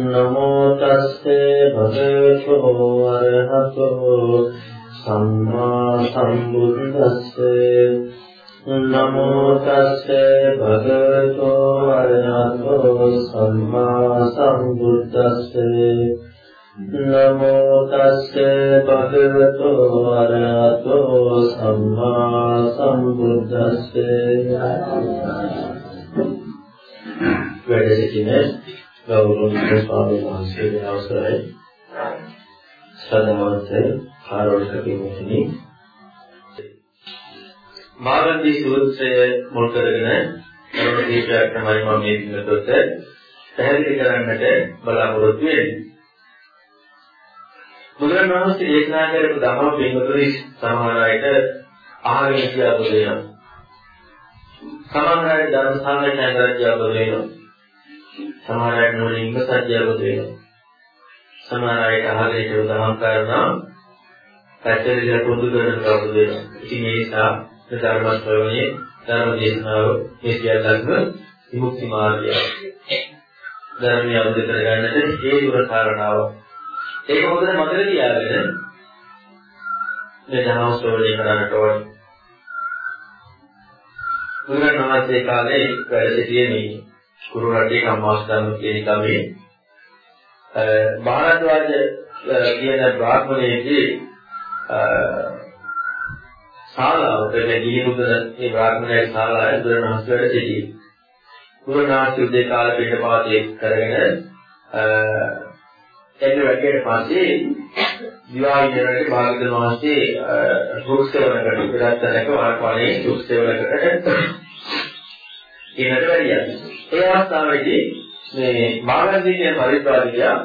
නමෝ තස්සේ භගවතු වරහතෝ සම්මා සම්බුද්දස්සේ නමෝ තස්සේ භගවතු වරහතෝ සම්මා සම්බුද්දස්සේ නමෝ තස්සේ භගවතු වරහතෝ සම්මා සම්බුද්දස්සේ වැඩ සිටින ගෞරවනීය ස්වාමීන් වහන්සේගේ අවසරයි ශ්‍රද්ධාවන්ත කාරණක පින්වත්නි මාගන්දී සූත්‍රය මුල් කරගෙන කරුණු කීපයක් තමයි මම මේ දිනකට පැහැදිලි කරන්නට බලාපොරොත්තු වෙන්නේ. බුදුරජාණන් වහන්සේ දේශනා කරපු ධර්ම පින්වතුනි සමහර අයට අහගෙන කියලා බුදුරජාණන්. සමහර අය ධර්ම සංගණනා කරලා බුදුරජාණන්. සමහර අය නෝනින්ම සත්‍යවද වෙනවා. සමහර අය අහගෙන ඒක උදාහරණ කරනවා පැත්තේ පුරුදු කරන කවුද වෙනවා. ඉතින් ඒ නිසා ධර්ම ශ්‍රවණයේ ධර්ම දේශනාව මේ සියල්ලක්ම විමුක්ති මාර්ගය. ධර්මය අවබෝධ කරගන්නට හේතුව කාරණාව. ඒක හොඳට මතක තියාගන්න මේ ධර්ම ශ්‍රවණය කරන්නට ඕනේ. බුදුරජාණන් වහන්සේ කාලේ වැඩ සිටියේ මේ කුරු රටේ කම්මාස්තම් කියන කමේ භාරද්වාජ කියන බ්‍රාහ්මණයෙක්ගේ ශාලාව දෙන්නේ ගිහිනුදන ඒ බ්‍රාහ්මණයේ ශාලාවේ බුදුරණවහන්සේ වැඩ සිටියේ. බුදුරණවහන්සේ උදේ කාලේ පිටපාතේ කරගෙන එන්න වැඩේට පස්සේ විවාහිතරට භාගතුන් වහන්සේ සූක්ෂේවනකට ඉපදත්තනක වාරපාලේ සූක්ෂේවනකට කියනට වැඩියා. ඒ අවස්ථාවේදී මේ මාගන්දීය පරිපාලිකයා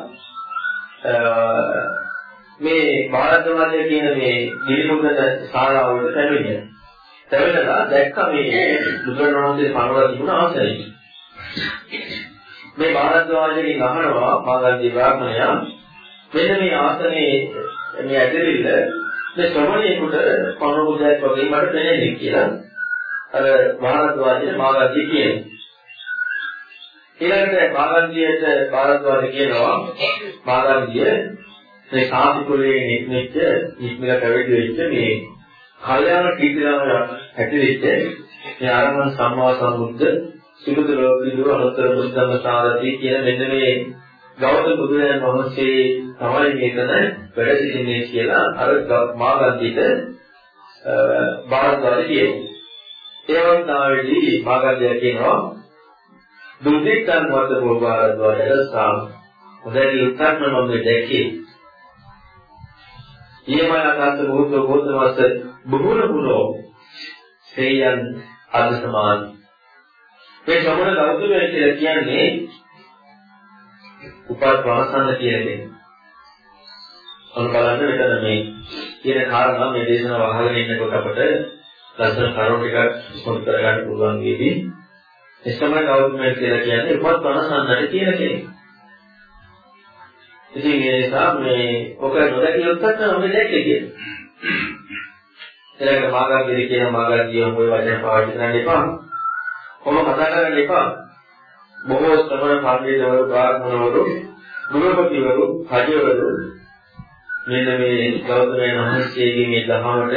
මේ භාරතවාදය කියන මේ නිර්මුදන ශාලාවට පැමිණියා. පැමිණලා දැක්ක මේ බුදුරණවහන්සේ පනවලා තිබුණ ආසනය. මේ භාරතවාදයෙන් අහනවා මාගන්දී බ්‍රාහ්මණයා මෙන්න මේ ආසනේ මේ ඇදෙවිල්ල මේ ශ්‍රමණේකට පනවුදයක් වගේ මට දැනෙන්නේ කියලා. අර භාරතවාදයේ මාගන්දී කියන්නේ ඊළඟට මාගන්දියට භාරද්වාජ කියනවා මාගන්දිය මේ කාසිකුලේ නික්මෙච්ච නික්මල පැවිදි වෙච්ච මේ කල්යාණ කීර්තිලාම හැටිවෙච්ච මේ ආරමණ සම්මා සම්බුද්ධ සුදුද ලෝකීදුර අනුත්තර බුද්ධම සාරති කියන මෙන්න මේ ගෞතම බුදුරජාණන් වහන්සේ තමයි මේකන වැඩ සිටින්නේ කියලා අර මාගන්දියට භාරද්වාජ කියනවා. ඒ වන්තාවේදී මාගන්දිය කියනවා දුද්දිත්තන් වත බෝබාරද්වාරය සාම හොඳයි උත්තරම මම දැක්කේ ඊමයන්ත බෝධ බෝධවස්ස බහුල බුලෝ සේයන් අද සමාන මේ සමන ගෞතමය කියලා කියන්නේ උපස්වාසන්න කියන්නේ. අන්න බලන්න මෙතන මේ කියන කාරණා මේ දේශනාව අහගෙන ඉන්නකොට අපිට ලස්සන කරුණු ටිකක් ඉස්මතු කරගන්න පුළුවන් වේවි. එසම ගෞතමය කියලා කියන්නේ උපත් වනසන්නට කියන කෙනෙක්. ඉතින් ඒ නිසා මේ ඔක නොදැකියොත් තමයි දැක්කේ කියන්නේ. එලක මාගන්දිරි කියන මාගන්දිය මොයි වචන පාවිච්චි කරන්න එපා. කොහොම කතා කරන්න එපා. බොහෝ ශ්‍රමණ පඬිතුවරු බ්‍රාහ්මණවරු ගුරුපතිවරු රජවරු මෙන්න මේ ගෞතමයන් වහන්සේගේ මේ දහමට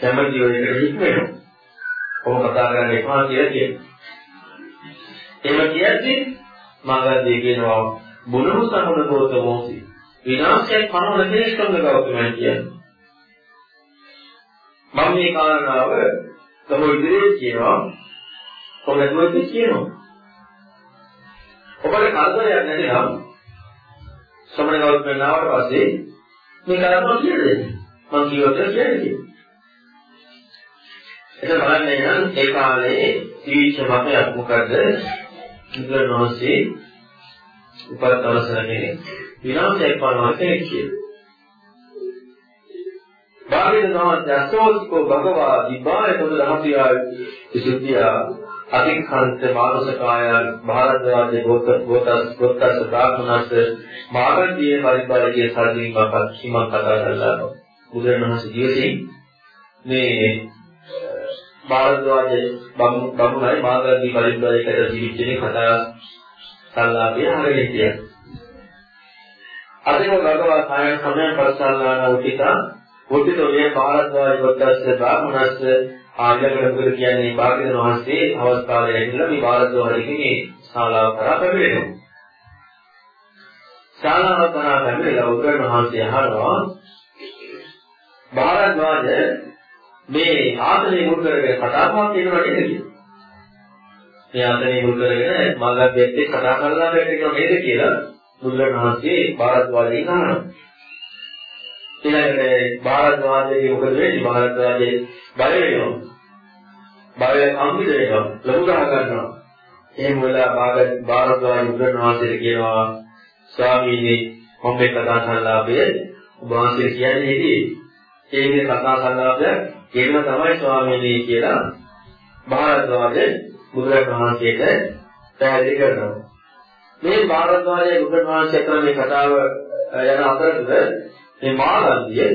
කැමැති වෙකට හික්මෙනවා. කොහොම කතා කරන්න එපා කියලා කියනවා. එහෙම කියද්දී මාගන්දී කියනවා බුදුරු සමුන ගෝතමෝසි විනාශයක් පනවන කෙනෙක් තමයි ගෞතමයන් කියන්නේ. මම මේ කාරණාව තම ඉදිරියේ කියනවා කොහොමද කියනවා. ඔබට කල්පනයක් නැතිනම් සමන ගෞතමයන් ආවට පස්සේ මේ කාරණාව කියන්නේ මම කියවට කියන්නේ. ඒක බලන්නේ නම් ඒ කාලේ ත්‍රිවිධ මතයක් මොකද බුදුරණවහන්සේ උපත් අවසරනේ විනාශයක් පනවා කෙනෙක් කියලා. බාහිර නමත් අසෝතිකෝ භගවා දිබාය තොද රහතියා විසුද්ධිය අතික්ඛන්ත මානසකාය භාරද්වාජ ගෝත ගෝතස් ගෝතස් බ්‍රාහ්මනස් මාගන්දී පරිපාලකයේ සරදීමක් හිමන් කතා කරලා බුදුරණවහන්සේ ජීවිතේ මේ භාරද්වාජ බමුණයි මාගන්දී පරිපාලකයට ජීවිතේ කතා සංලාපය හරියට කියනවා. අදින භගවා කායන සමයන් පස්සල්ලාන උපිතා උපිතෝ මේ භාරද්වාරි වත්තස්ස බ්‍රාහ්මණස්ස ආගමකට කියන්නේ භාග්‍යවතුන් වහන්සේ අවස්ථාවේ ඇවිල්ලා මේ භාරද්වාරයේ ශාලාව කරා පැමිණෙනවා. ශාලාව කරා පැමිණලා උග්‍රණ වහන්සේ අහනවා භාරද්වාජ මේ ආසනේ මුල් කරගෙන කතා බහ කියනවා නේද කියලා. මේ ආසනේ මුල් කරගෙන මල්ලබ්බෙත් කතා කරලා බැලුවා නේද කියලා බුදුරජාණන් වහන්සේ භාරද්වාජයෙන් අහනවා. ඊළඟට භාරද්වාජයේ මොකද වෙන්නේ? භාරද්වාජයේ බය වෙනවා. බය අම්බිද වෙනවා. ලොකු ගහ ගන්නවා. එහෙම වෙලා භාරද්වාජ බුදුරජාණන් වහන්සේට කියනවා ස්වාමීනි මම මේ කතා සංලාපය ඔබ වහන්සේ කියන්නේ ඉතින් ඒකේ කතා සංලාපය කියන තමයි ස්වාමීනි කියලා භාරද්වාජ බුදුරජාණන් වහන්සේට පැහැදිලි කරනවා. මේ භාරද්වාජයේ බුදුරජාණන් වහන්සේ අතර මේ කතාව යන අතරතුර මේ මාගන්දිය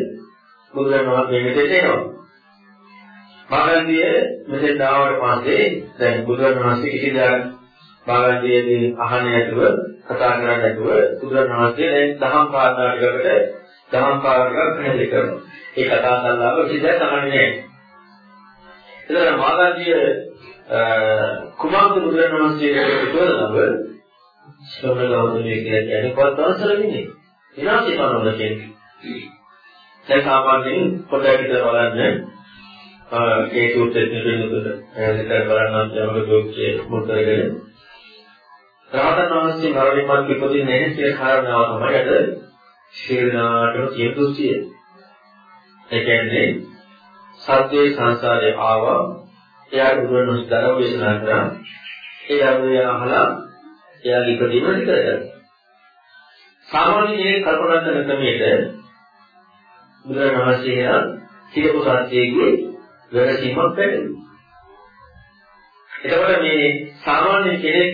බුදුරජාණන් වහන්සේ මෙතෙට එනවා. මාගන්දිය මෙතෙන් ආවට පස්සේ දැන් බුදුරජාණන් වහන්සේ කිසිදාක මාගන්දියේදී අහන්නේ නැතුව කතා කරන්නේ නැතුව බුදුරජාණන් වහන්සේ දැන් දහම් කාරණාවකට දහම් කාරණාවක් පැහැදිලි කරනවා. ඒ කතා සංලාප කිසිදාක අහන්නේ නැහැ. එතන මාගන්දිය කුමාර බුදුරජාණන් වහන්සේගේ උපදනව ශ්‍රවණ ගෞතමයේ කියලා කියන්නේ කොහොමද අවසර වෙන්නේ? විනාශය කරනවා කියන්නේ. දැන් සාමාන්‍යයෙන් පොඩ්ඩක් විතර බලන්න ඒ සූත්‍රයේ නිරුදුත පැහැදිලි කරගන්න යමක දෝක්ෂයේ මුල් කරගෙන රහතන් වහන්සේ මරණින් මත් ඉපදින්නේ නැහැ කියන කාරණාව තමයි අද ශීර්ණාටම කියන දෘෂ්ටිය. ඒ කියන්නේ සත්‍යයේ සංසාරේ ආවා එයා බුදුරණස් දරව දේශනා කරා ඒ ධර්මය අහලා එයාගේ ඉපදීම ඉති කරගන්නවා. සාමාන්‍ය කෙනෙක් කල්පනා කරන ක්‍රමයට බුදුරජාණන් වහන්සේ කියපු සත්‍යයේ වැරදීමක් පැහැදිලි. එතකොට මේ සාමාන්‍ය කෙනෙක්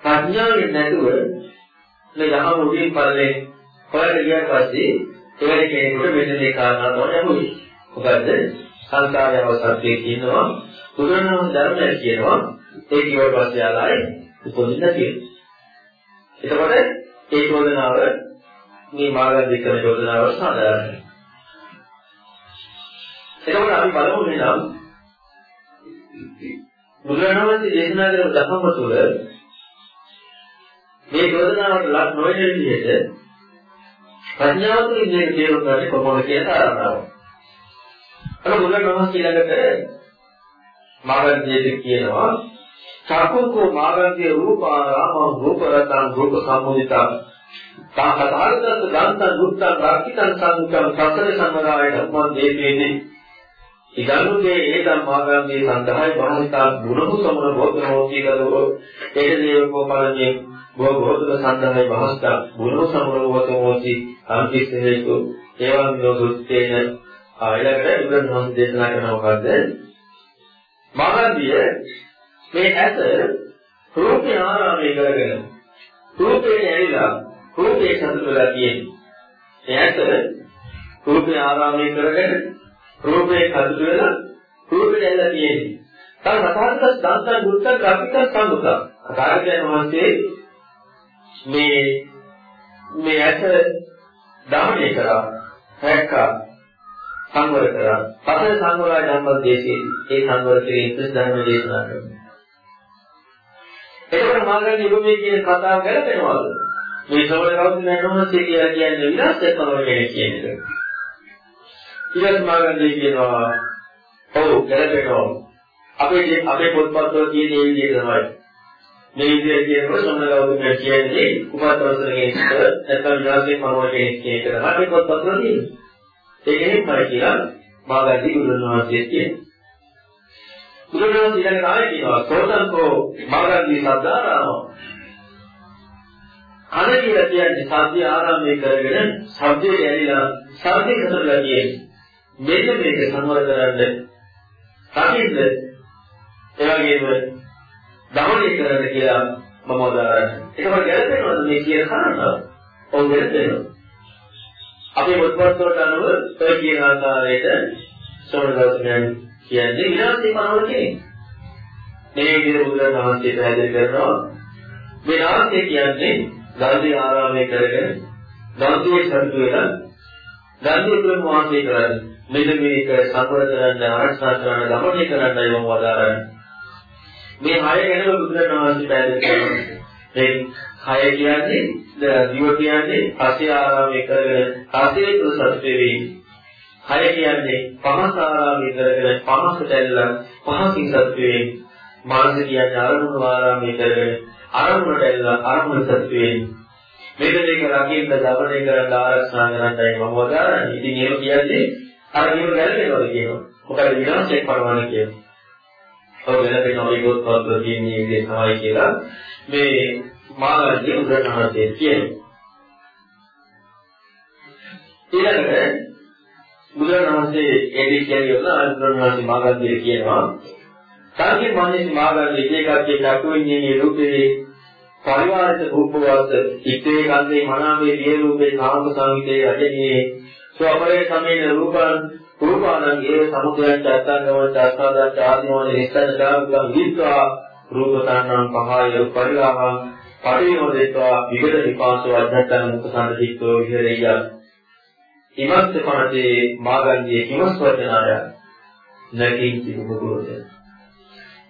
ප්‍රඥාවෙන් නැතුව මේ යහම උඩින් පල්ලේ හොයලා ගියාට පස්සේ එවැනි කෙනෙකුට මෙන්න මේ කාරණා තමයි අහුවේ. මොකද සංකාරය අවසත්යේ කියනවා බුදුරණන් ධර්මය කියනවා ඒ කිව්වට පස්සේ ආලායි උපදින්න කියනවා. එතකොට ඒ චෝදනාව මේ මාර්ගය කරන චෝදනාව සාධාරණයි. එතකොට අපි බලමු නේනම් බුදුරණන් වහන්සේ දේශනා කරන ධර්ම තුළ මේ චෝදනාවට ලක් නොවන විදිහට ප්‍රඥාව තුළින් මේක තේරුම් ගන්න කොහොමද කියන කාරණාව. අර බුදුරණන් වහන්සේ ළඟට මාර්ගයේ කියනවා චක්කුකෝ මාර්ගයේ රූපාරාම රූපරතං රූප සම්මුදිතා. තාහතාරදත් දන්තං දුත්තං රක්කිතං සංකම් සතර සම්මදාය ධම්මං දේතේනේ ඉදනුගේ ඒතම් මාර්ගයේ සඳහායි බාහිතා ගුණු සමන බෝධනෝති කලෝ ඒක දේවකෝ පරණේ බෝ බෝධන සඳහායි බාහිතා ගුණු සමන බෝධනෝති අන්තිස් හේතු ඒවං යොදුත්තේන ආයලකට ඉබ්‍රහ්ම වහන්සේ දේශනා කරන මොකද්ද මාර්ගය මේ ඇස රූපේ ආරාමයේ කරගෙන රූපේ ඇවිලා රූපේ සතුට වෙලා තියෙන්නේ. මේ ඇස රූපේ ආරාමයේ කරගෙන රූපේ සතුට වෙලා රූපේ ඇවිලා තියෙන්නේ. තව රසායනික දන්තන් දුක්ඛ ගාමික සම්මුත. අකාරයන් වහන්සේ මේ මේ ඇස දමණය කරා හැක්කා සංවර කරා. පතර සංවරය ධම්ම දේශේ ඒ සංවර කිරීම ධර්ම දේශනා කරනවා. එතකොට මාර්ගයේ යුගමේ කියන කතාව ගැලපෙනවද? මේ ශ්‍රවණ කවුද නැනොමසේ කියලා කියන්නේ විනාශයක් තමයි කෙනෙක් කියන එක. ඊළඟ මාර්ගයේ කියනවා ඔව් ගැලපෙනවා. අපේ අපේ පොත්පත්වල තියෙන මේ විදිහ තමයි. මේ විදිහ කියනකොට ශ්‍රවණ කවුද කියන්නේ උපතවසරගේ නැත්නම් විනාශයේ පනවන කෙනෙක් කියන එක තමයි අපේ පොත්පත්වල තියෙන්නේ. ඒක නෙමෙයි කියලා මාර්ගයේ ගුරුනාථයේ කියන්නේ. බුදුරජාණන් ඊළඟ කාලේ කියනවා සෝතන්කෝ මාර්ගදී සද්ධාරාම කන කියලා කියන්නේ සද්ද ආරම්භය කරගෙන සද්දේ ඇලිලා සද්දේ හතරලා කියන්නේ මෙන්න මේක සංවර කරන්න කටින්ද ඒ වගේම දමණය කරන්න කියලා මම උදාහරණ. ඒකම ගැලපෙනවද මේ කියන කාරණාව? ඔව් ගැලපෙනවා. අපේ මුත්පත් වලට අනුව ඔය කියන ආකාරයට සෝනදර්ශනයන් කියන්නේ විනාශේ මනෝර කෙනෙක්. මේ විදිහට බුදුරජාණන් වහන්සේ පැහැදිලි කරනවා මේ නාසය කියන්නේ ගල්දී ආරාමයේ කරගෙන ගල්දී සතුටු වෙලා ගල්දී තුල වාසය කරන්නේ මෙන්න මේක සංවර කරන්න ආරක්ෂා කරන්න ගමනය කරන්නයි මම වදාරන්නේ මේ හය ගැන බුදුරණවහන්සේ පැහැදිලි කරනවා මේ හය කියන්නේ දිව කියන්නේ පසේ ආරාමයේ කරගෙන පසේ තුල සතුටු වෙවි හය කියන්නේ පහස ආරාමයේ කරගෙන පහසට ඇල්ලලා පහකින් සතුටු වෙවි මානස කියන්නේ අරමුණු ආරාමයේ කරගෙන අරමුණට ඇල්ලලා අරමුණ සතුටු වෙවි මේක දෙක රකින්න දවණය කරන්න ආරක්ෂා කරන්නයි මම වදාරන්නේ. ඉතින් එහෙම කියන්නේ අර නියම ගැලවෙනවද කියනවා. මොකද විනාශයක් පරවන කියනවා. ඔව් වෙන වෙන ඔයගොත් පොත්වල තියෙන විදිහ තමයි කියලා මේ මාර්ගයේ උදාහරණයක් කියනවා. ඊළඟට බුදුරණවහන්සේ එදී කියනවා අනුරණවහන්සේ මාර්ගයේ කියනවා සංකේ මානසික මාර්ගයේ එකකේ චක්කු විඤ්ඤාණයේ රූපේ පරිවාරිත රූපවත් ඉතේ කන්දේ මනාවේ දිය රූපේ කාම සංගීතයේ රජනීයේ ස්වපරේ සමේන රූපං රූපානං ඒ සමුදයන් චත්තංගම චස්සාදා ආදීනෝන නිස්සන දාගම් විත්වා රූප තණ්හං පහය පරිලාහං පරිවදේත්වා විගත විපාසෝ අධත්තං මුඛ සම්පිතෝ විහෙරිය ඉමස්ස පනතේ මාගන්දී කිමස් වචනාය නැකින් කිමුදුරද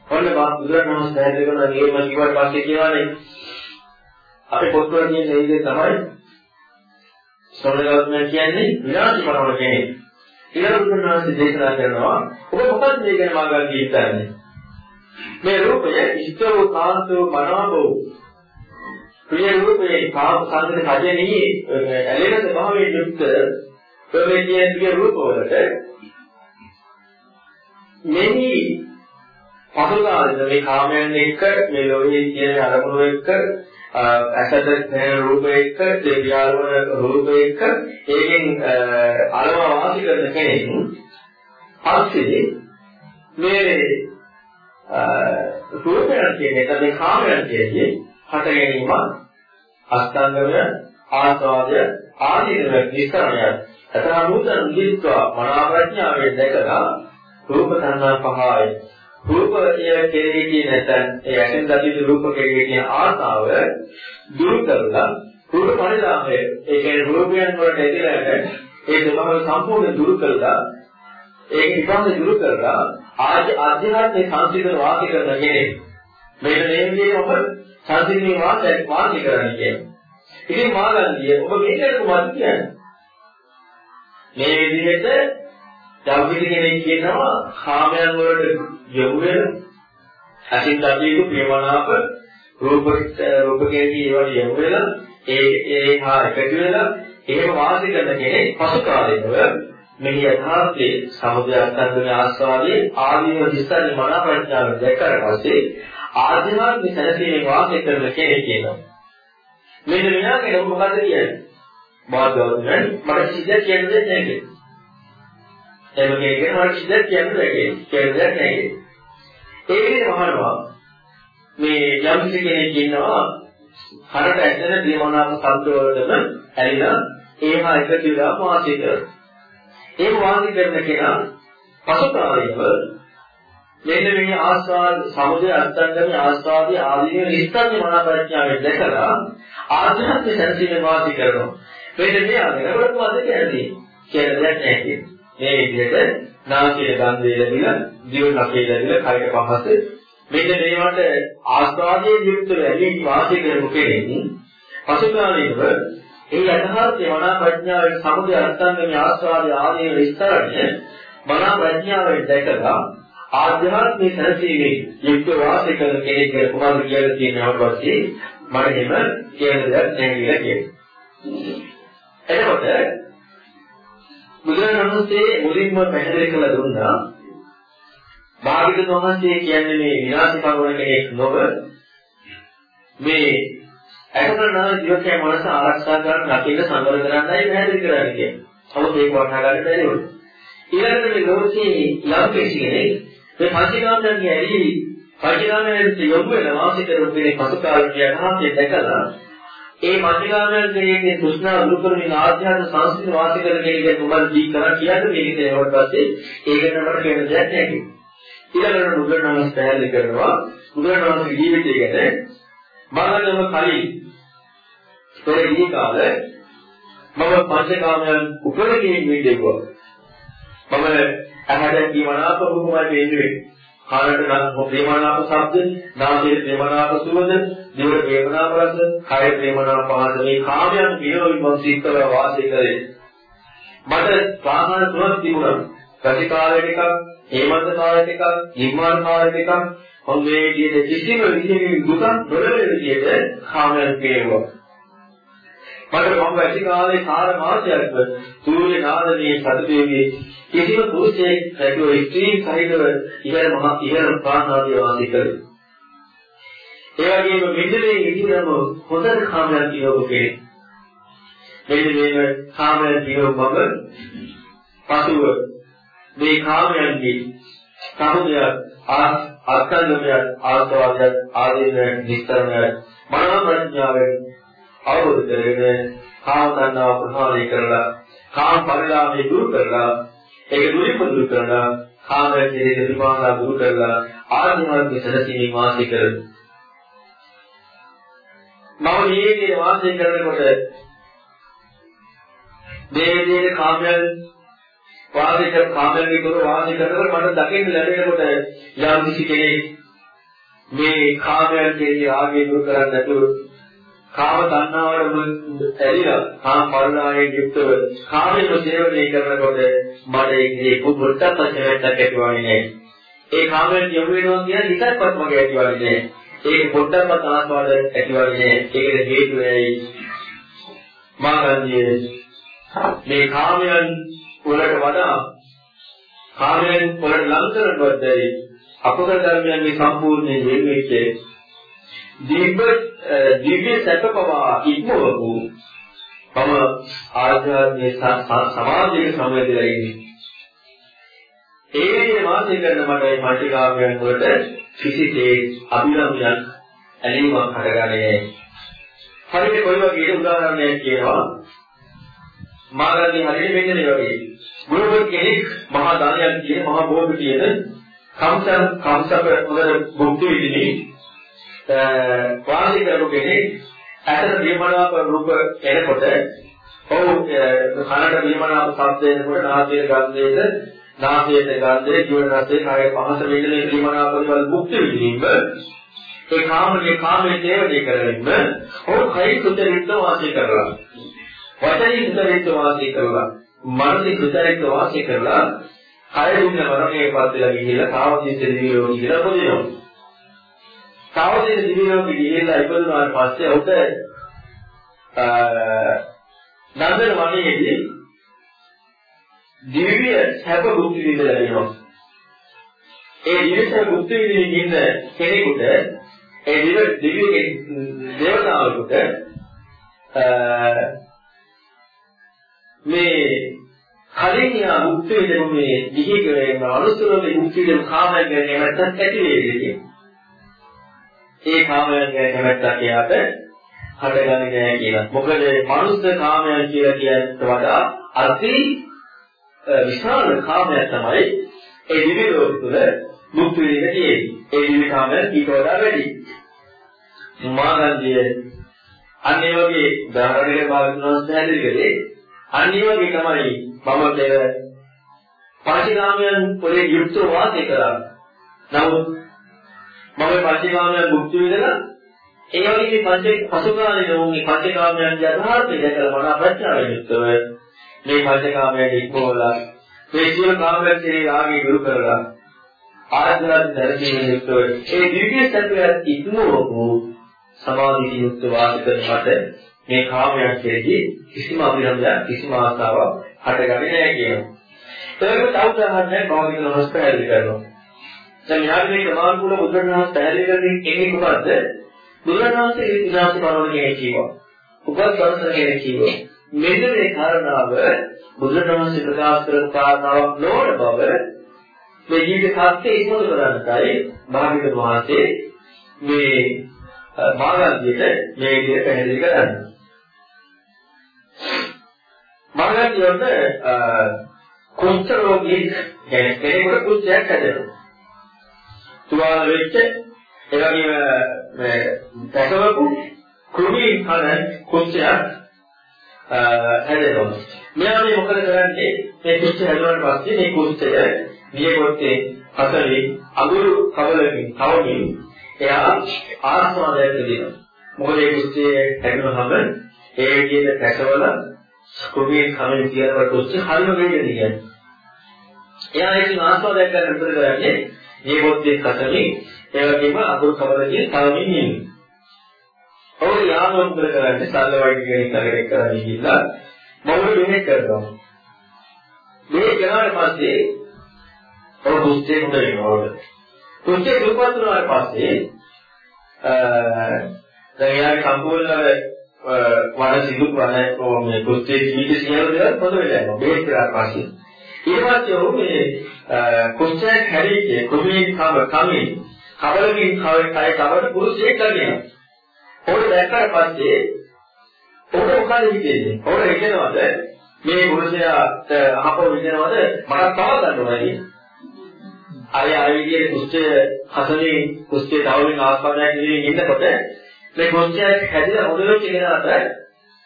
ඔන්න බා බුදුරණවහන්සේ පැහැදිලි කරන නියම කිව්වට පස්සේ කියවනේ. අපේ පොත්වල තියෙන මේ දේ තමයි සෝනගතන කියන්නේ විනාශ කරන කෙනෙක්. ඊළඟ බුදුරණවහන්සේ දේශනා කරනවා ඔබ මොකක්ද මේ ගැන මාගන් කියන්නේ? මේ රූපය ඉෂ්ඨව කාන්තව මනාවෝ ප්‍රිය රූපේ කාම සංගත කජෙනී ඇලෙන ස්වභාවයෙන් යුක්ත ප්‍රවේදී ප්‍රිය රූපවලට මෙහි පසුකාලෙද මේ කාමයන් එක්ක මේ ලෝකයේ තියෙන අරමුණු එක්ක ඇසට දැනෙන රූප එක්ක දෙවියල්වන රූප එක්ක ඒකෙන් අරම වාසි කරන කෙනෙක් පස්සේ මේ රූපයන් කියන එක මේ කාමයන් කියන්නේ හට ගැනීම අස්තංගම ආස්වාදය ආදීන විස්තරණය අතන නූතන විස්තර මනා ප්‍රඥාවෙන් දැකලා රූප සංඥා පහයි රූපය කෙරෙහි නැත්නම් ඒ ඇසෙන් දකින රූප කෙරෙහි තියෙන ආසාව දුරු කරලා රූප පරිලාභය ඒ කියන්නේ රූපයන් වලට ඇදලා ඒ ස්වභාවය සම්පූර්ණ දුරු කරලා ඒක ඉබඳ දුරු කරලා ආජ අධ්‍යාත්මේ සංසිඳන වාසය කරන කෙනෙක් මේක මේ විදිහේ ඔබ සංසිඳන වාසය වාසය කරන්න කියන්නේ. ඉතින් මාගන්දිය ඔබ මේකට මොකක්ද කියන්නේ? මේ විදිහට යම් කෙනෙක් කියනවා කාමයන් වලට යොමු වෙන අසින් දබ්බේක ප්‍රේමනාප රූප රූප කෙරෙහි ඒවට යොමු වෙලා ඒ ඒ හා එකතු වෙලා එහෙම වාසය කරන කෙනෙක් පසු කාලයකව මෙහි යථාර්ථයේ සමුදය අත්දැකීමේ ආස්වාදයේ ආදීන විස්තරේ මනා ප්‍රඥාව දැක්කට පස්සේ ආධ්‍යාත්මික සැලසීමේ වාසය කරන කෙනෙක් කියනවා. මෙන්න මෙයාගේ මොකද කියන්නේ? මාධ්‍යවතුන් මට සිද්ධ කියන්නේ නැහැ. එහෙම කෙනෙක් මට සිද්ධ කියන්න බැහැ කියන දෙයක් නැහැ. ඒ විදිහට වහනවා මේ යම් කෙනෙක් ඉන්නවා හරට ඇදෙන දේමනාප සම්ප්‍ර වලටම ඇලිලා ඒවා එකතු වෙලා වාසය කරනවා. ඒ වාසය කරන කෙනා පසුකාලීව මෙන්න මේ ආස්වාද සමුදය අත්දැකීමේ ආස්වාදී ආදීන නිස්සාරේ මනා ප්‍රඥාවෙන් දැකලා ආධ්‍යාත්මික සංසිඳන වාසය කරනවා. මෙන්න මේ අගරවට මොකද කියන්නේ? කියලා දෙයක් නැහැ කියන්නේ. මේ විදිහට නාසයේ ගන්ධය ලැබිලා, දිව රසය ලැබිලා, කයට පහස මෙන්න මේවට ආස්වාදයේ යුක්ත වෙලී වාසය කරපු කෙනෙක් පසුකාලීනව ඒ යථාර්ථය මනා ප්‍රඥාවෙන් සමුදය අර්ථංගමේ ආස්වාදය ආදී විස්තරණය මනා ප්‍රඥාවෙන් දැකලා ආධ්‍යාත්මික සැනසීමේ යුක්ත වාසය කරන කෙනෙක් කොහොමද කියලා කියනවට පස්සේ මම එහෙම කියන දේ නැහැ කියලා කියනවා. එතකොට බුදුරජාණන්සේ මුලින්ම පැහැදිලි කළ දුන්නා භාග්‍යවතුන් වහන්සේ කියන්නේ මේ විනාශ කරන කෙනෙක් නොව මේ අනුකරණ ජීවිතයේ මනස ආරක්ෂා කරන රකින්න සංවර කරන්නයි පැහැදිලි කරන්නේ කියන්නේ. නමුත් ඒක වටහා ගන්න බැරි වුණා. ඊළඟට මේ ලෝකයේ යම් කෙනෙක් මේ පංචකාමයන්ගේ ඇලි පංචකාමයන් යොමු වෙන වාසය කරන කෙනෙක් පසු කාලයක් යහපත් දැකලා ඒ මධ්‍යගාමයන් කෙරෙහි තෘෂ්ණා දුරු කරමින් ආධ්‍යාත්ම සංස්කෘතිය වාසය කරන කෙනෙක් මොකද දී කරා කියන්නේ මේක තේරුවට පස්සේ ඒකට මට කියන දෙයක් නැහැ. ඊළඟට බුදුරණවහන්සේ පැහැදිලි කරනවා බුදුරණවහන්සේ ජීවිතය ගැන මානවම කලින් පෙර දී කාලේ මම පංචකාමයන් උපරණයෙන් මිදෙව්වා. මම ඇහැට ජීවනාප රූපමයි වෙන්නේ. කාලට නම් ප්‍රේමනාප ශබ්ද, නාසයේ ප්‍රේමනාප සුවඳ, දිවට ප්‍රේමනාප රස, කය ප්‍රේමනාප පහස මේ කාමයන් පිරවි මම සිත්වල වාසය කරේ. මට ප්‍රාණ තුනක් තිබුණා. ප්‍රතිකාරයට එකක්, හේමන්ත කාලයට එකක්, නිර්මාණ කාලයට එකක්, මම මේ විදිහට කිසිම විදිහකින් දුකක් නොලැබෙන විදිහට කාමයන් පිරවුවා. මට මම වැඩි කාලේ කාර මාසයක්ව සූර්ය නාදනයේ සතුටේදී කිසිම පුරුෂයෙක් නැතුව ස්ත්‍රී සහිතව ඉහළ මහ ඉහළ ප්‍රාණාදී වාසය කරේ. ඒ වගේම මෙන්න මේ විදිහම හොඳ කාමයන් කියවපු කෙනෙක්. මෙන්න මේ කාමයන් කියවපු මම පසුව මේ කාමයන්ගේ සමුදය අත්කන්දමය ආස්වාදයක් ආදීන නිස්තරණය මනෝ ප්‍රඥාවෙන් අවබෝධ කරගෙන කාම තණ්හාව ප්‍රහාණය කරලා කාම පරිලාභය දුරු කරලා ඒක දුරින් දුරු කරලා කාම කෙරෙහි විපාකා දුරු කරලා ආධ්‍යාත්මික සැනසීම වාසය කරමු. මම ජීවිතේ වාසය කරනකොට මේ විදිහේ කාමයන් වාසය කර කාමයන් විතර වාසය කරනකොට මට දකින්න ලැබෙනකොට යම් කිසි කෙනෙක් මේ කාමයන් කෙරෙහි ආගේ දුරු කරන්නේ නැතුව කාම තණ්හාවට ඇලිලා කාම පරිණාමයේ යුක්තව කාමයෙන් සේවනය කරනකොට මට ඒකේ පුදුට්ටක් පස්සෙට ඇතිවන්නේ නැහැ. ඒ කාමයෙන් යොමු වෙනවා කියන්නේ හිතක්වත් මගේ ඇතිවන්නේ නැහැ. ඒක පොඩ්ඩක්වත් ආස්වාද ඇතිවන්නේ නැහැ. ඒකට හේතුව ඇයි? මාගන්දියේ මේ කාමයන් වලට වඩා කාමයන් වලට ලං කරනවත්යි අපක ධර්මයන්ගේ සම්පූර්ණ වෙන්නේ දිව්‍ය දිව්‍ය සැපපවා ඉක්මවපු තම ආධ්‍යාත්මික සමාධියක සමවැදලා ඉන්නේ. ඒ විදිහේ වාසය කරන මට මේ පටිඝාමයන් වලට කිසිසේ අභිරමයක් ඇලීමක් හටගන්නේ. හරියට කොයි වගේ උදාහරණයක් කියනවා? මාගදී හරියට මෙන්න මේ වගේ. ගුරුවර කෙනෙක් මහා දානයක් කියන මහා බෝධි කියන කම්ස කම්සප හොඳ භුක්ති විඳිනේ වාසය කරපු කෙනෙක් ඇතට විමනාප රූප එනකොට ඔව් කනට විමනාප ශබ්ද එනකොට නාසයේ ගන්ධයේද නාසයේ ගන්ධයේ ජීවන රසයේ කාය පහස වේදනේ විමනාප වල මුක්ති විඳින්න ඒ කාමයේ කාමයේ දේවදී කරගෙන ඔව් කයි සුතරිත වාසය කරලා. වචනේ සුතරිත වාසය කරලා. මනසේ සුතරිත වාසය කරලා කය දුන්න වරණේ පස්සෙලා ගිහිල්ලා කාමයේ දෙවියෝ කියලා පොදිනවා. සාවදේශ දිවිලෝකෙ ගිහිල්ලා ඉපදුනාට පස්සේ උට නන්දන වනයේදී දිව්‍ය සැප භුක්ති විඳලා ලැබෙනවා. ඒ දිව්‍ය සැප භුක්ති විඳින්න ඉන්න කෙනෙකුට ඒ දිව්‍ය දිව්‍ය දේවතාවෙකුට මේ කලින් යා භුක්ති විඳින මේ දිහි කරගෙන අනුසරණේ භුක්ති විඳින කාමයන් ගැන නැත්තත් ඇති වෙන්නේ. ඒ කාමයන් ගැන කැමැත්තක් එයාට හටගන්නේ නැහැ කියලා. මොකද මනුස්ස කාමයන් කියලා කියනට වඩා අති විශාල කාමයක් තමයි ඒ දිවි ලෝක තුළ මුක්ති විඳින තියෙන්නේ. ඒ දිවි කාමයන් ඊට වඩා වැඩි. මානන්දිය අන්නේ වගේ ධාරණයේ භාගතුනස් පැහැදිලි කරේ අන්නේ වගේ තමයි මම පෙර පංචකාමයන් පොලේ යුක්තව වාසය කරා. නමුත් මම පංචකාමයන් භුක්ති විඳලා ඒ වගේ පංච පසුකාලීන වුණේ පංචකාමයන් යථාර්ථය දැකලා මන ප්‍රඥාවෙන් යුක්තව මේ පංචකාමයන් ඉක්මවලා මේ සියලු කාමයන් කෙරෙහි ආගේ දුරු කරලා ආර්ධනාදී දර්ශනයෙන් යුක්තව ඒ දිව්‍ය සත්‍යයත් ඉක්මවපු සමාධිය යුක්ත වාසය කරනකොට මේ කාමයන් කෙරෙහි කිසිම අභිරමයක් කිසිම ආසාවක් හටගන්නේ නැහැ කියනවා. ඒක තව උදාහරණයක් භාගික නමස්ත පැහැදිලි කරනවා. දැන් මෙහාට මේ ක්‍රමානුකූල බුදුරණවහන්සේ පැහැදිලි කරන්නේ කෙනෙක් මොකද්ද? බුදුරණවහන්සේ ඒ විනාශ කරන කෙනෙක් කියනවා. උපස්වරණ කෙනෙක් කියනවා. මෙන්න මේ කාරණාව බුදුරණවහන්සේ ප්‍රකාශ කරන කාරණාවක් නොවන බව මේ ජීවිත සත්‍ය ඉස්මතු කරන්නයි භාග්‍යවතුන් වහන්සේ මේ මාර්ගයේට මේ විදිහට පැහැදිලි කරන්නේ. මාර්ගයේ කුෂ්ඨ රෝගී කෙනෙකුට කුෂ්ඨයක් හැදෙනවා. තුවාල වෙච්ච ඒ වගේම මේ පැසවපු කුමී කන කුච්චයක් හැදෙනවා. මෙයා මේ මොකද කරන්නේ? මේ කුච්ච හැදුවාට පස්සේ මේ කුච්චය නියපොත්තේ හතරේ අගුරු කවලකින් කවමින් එයා ආස්වාදයක් දෙනවා. මොකද මේ කුච්චේ හැදුනහම ඒ විදිහට පැසවල කුමී කමින් කියලා කුච්ච හරිම වෙන්නේ කියන්නේ. එයා ඒකෙන් ආස්වාදයක් ගන්න උත්තර කරන්නේ නියපොත්තේ හතරේ ඒ වගේම අගුරු කවලකින් කවමින් ඉන්නේ. ඔව් යාමෝන්තර කරන්නේ සල්ල වයින් කියන කරේ කරන්නේ කියලා මම මෙහෙ කරනවා. මේ කරාට පස්සේ ඔය දුස්තේ හොඳ වෙනවා. දුස්තේ දුපත් වුණාට පස්සේ අ දැන් යාගේ සම්පූර්ණව වඩ සිදු වඩ මේ දුස්තේ ජීවිත සියලු දේවල් පොද වෙලා යනවා. මේ කරාට පස්සේ ඊට පස්සේ ඔහු මේ කුස්තයක් හැරීකේ කුමී කම කමී කවලකින් කවල කය කවට පුරුෂයෙක් ගන්නවා. ඔබ දැක්කට පස්සේ ඔබ මොකද හිතෙන්නේ? ඔබ හිතනවද? මේ පුරුෂයාට අහපෝ විදිනවද මට තව ගන්න ඕනේ. අය අය විදිහේ කුෂ්ඨ හසනේ කුෂ්ඨේ තවමින් ආස්වාදයක් විදිහින් ඉන්නකොට මේ කුෂ්ඨය හැදිලා හොදලොත් කියනවාට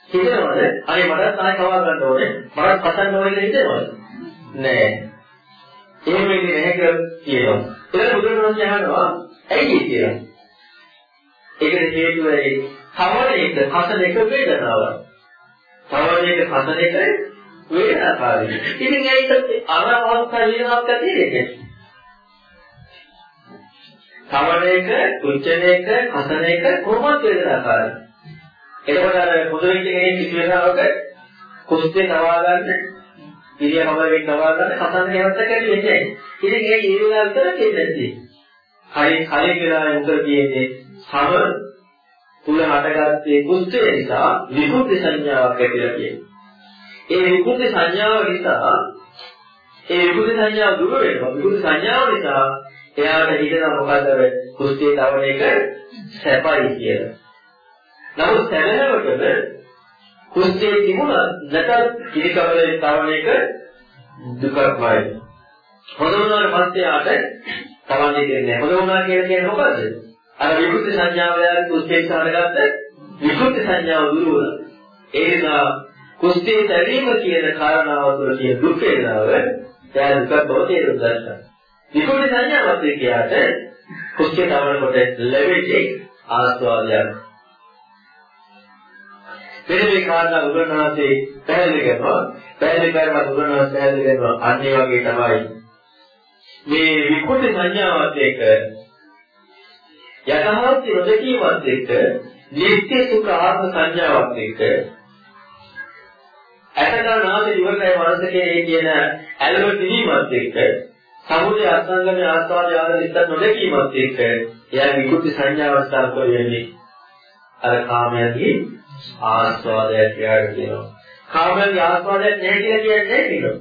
හිතනවද? අය මට තායි කවා ගන්න ඕනේ. මට පතන්න ඕනේ කියලා හිතනවද? නෑ. එහෙම වෙන්නේ නැහැ කියලා කියනවා. ඒක බුදුරජාණන් වහන්සේ අහනවා ඇයි කියලා? ඒකට හේතුව ඒ තවන එක හසන එක වේදනාව. තවන එක හසන එක වේදනාකාරී. ඉතින් ඒක අර අවස්ථා වේදනාවක් ඇතිරෙන්නේ. තවන එක, කුච්චන එක, හසන එක කොහොමද වේදනාකාරී? එතකොට අර පොදුවෙච්ච කෙනෙක් කිසි වෙලාවක කුස්තේ නවා ගන්න ඉරිය කමරෙන් නවා ගන්න හසන හේවත් කැටි වෙන්නේ. ඉතින් ඒ ඒ වෙලාව විතර කියන්නේ. හරි හරි කියලා උත්තර කියන්නේ සම තුල හටගත්තේ කුෂ්ඨය නිසා විකෘති සංඥාවක් ඇතිලා කියනවා. ඒ විකෘති සංඥාව නිසා ඒ විකෘති සංඥාව දුර වෙනවා. විකෘති සංඥාව නිසා එයාට හිතෙනවා මොකද අර කුෂ්ඨයේ තවන එක සැපයි කියලා. නමුත් සැබෑවටම කුෂ්ඨයේ තිබුණා නැතත් කිරිකවලේ තවන එක දුකක්මයි. හොඳ වුණාට පස්සේ ආට තවන්නේ කියන්නේ හොඳ වුණා කියලා කියන්නේ මොකද්ද? අර විකෘති සංඥාව යාගේ කුස්තියෙන් සාරගත්ත විකෘති සංඥාව දුරු වුණා. ඒ නිසා කුස්තිය තැවීම කියන කාරණාව තුළ තියෙන දුක් වේදනාව දැන් දුක බව තේරුම් ගන්නවා. විකෘති සංඥාවත් එක්කයට කුස්තිය තවනකොට ලැබෙන්නේ ආස්වාදයක්. මෙන්න මේ කාරණා උගන්වහන්සේ පැහැදිලි කරනවා. පැහැදිලි කරලා උගන්වහන්සේ පැහැදිලි කරනවා අන්නේ වගේ තමයි මේ විකෘති සංඥාවත් එක්ක යථාර්ථ නොදැකීමත් එක්ක නිත්‍ය සුඛ ආත්ම සංඥාවක් එක්ක අටකනාදී ඉවරයි මනසකේ කියන ඇලව තිබීමත් එක්ක සමුදය අසංගමයේ ආස්වාද ආදී ඉස්තර නොදැකීමත් එක්ක එයා විකෘති සංඥාවක් ස්ථාප වෙන්නේ අර කාමයන්ගේ ආස්වාදයක් කියලා කියනවා. කාමයන්ගේ ආස්වාදයක් නැහැ කියලා කියන්නේ නේද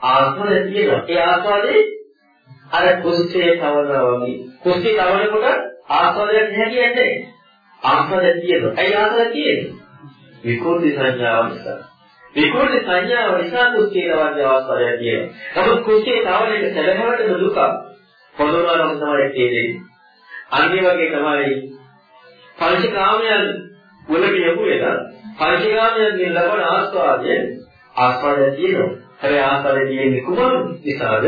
ආස්වාදය තියෙනවා. ඒ ආස්වාදේ අර කුස්සේ තවනවා වගේ. කුස්සේ තවනකොට ආස්වාදයක් නැහැ කියන්නේ ආස්වාදයක් තියෙනවා. ඇයි ආස්වාදයක් තියෙන්නේ? විකෘති සංඥාව නිසා. විකෘති සංඥාව නිසා කුස්තියට වගේ ආස්වාදයක් තියෙනවා. නමුත් කුස්තිය තවලෙක සැලහැවටම දුක පොළොවරම තමයි තියෙන්නේ. අනිත් වගේ තමයි පංචකාමයන් වලට යොමු වෙලා පංචකාමයන්ගෙන් ලබන ආස්වාදය ආස්වාදයක් තියෙනවා. හැබැයි ආස්වාදය තියෙන්නේ කුමන නිසාද?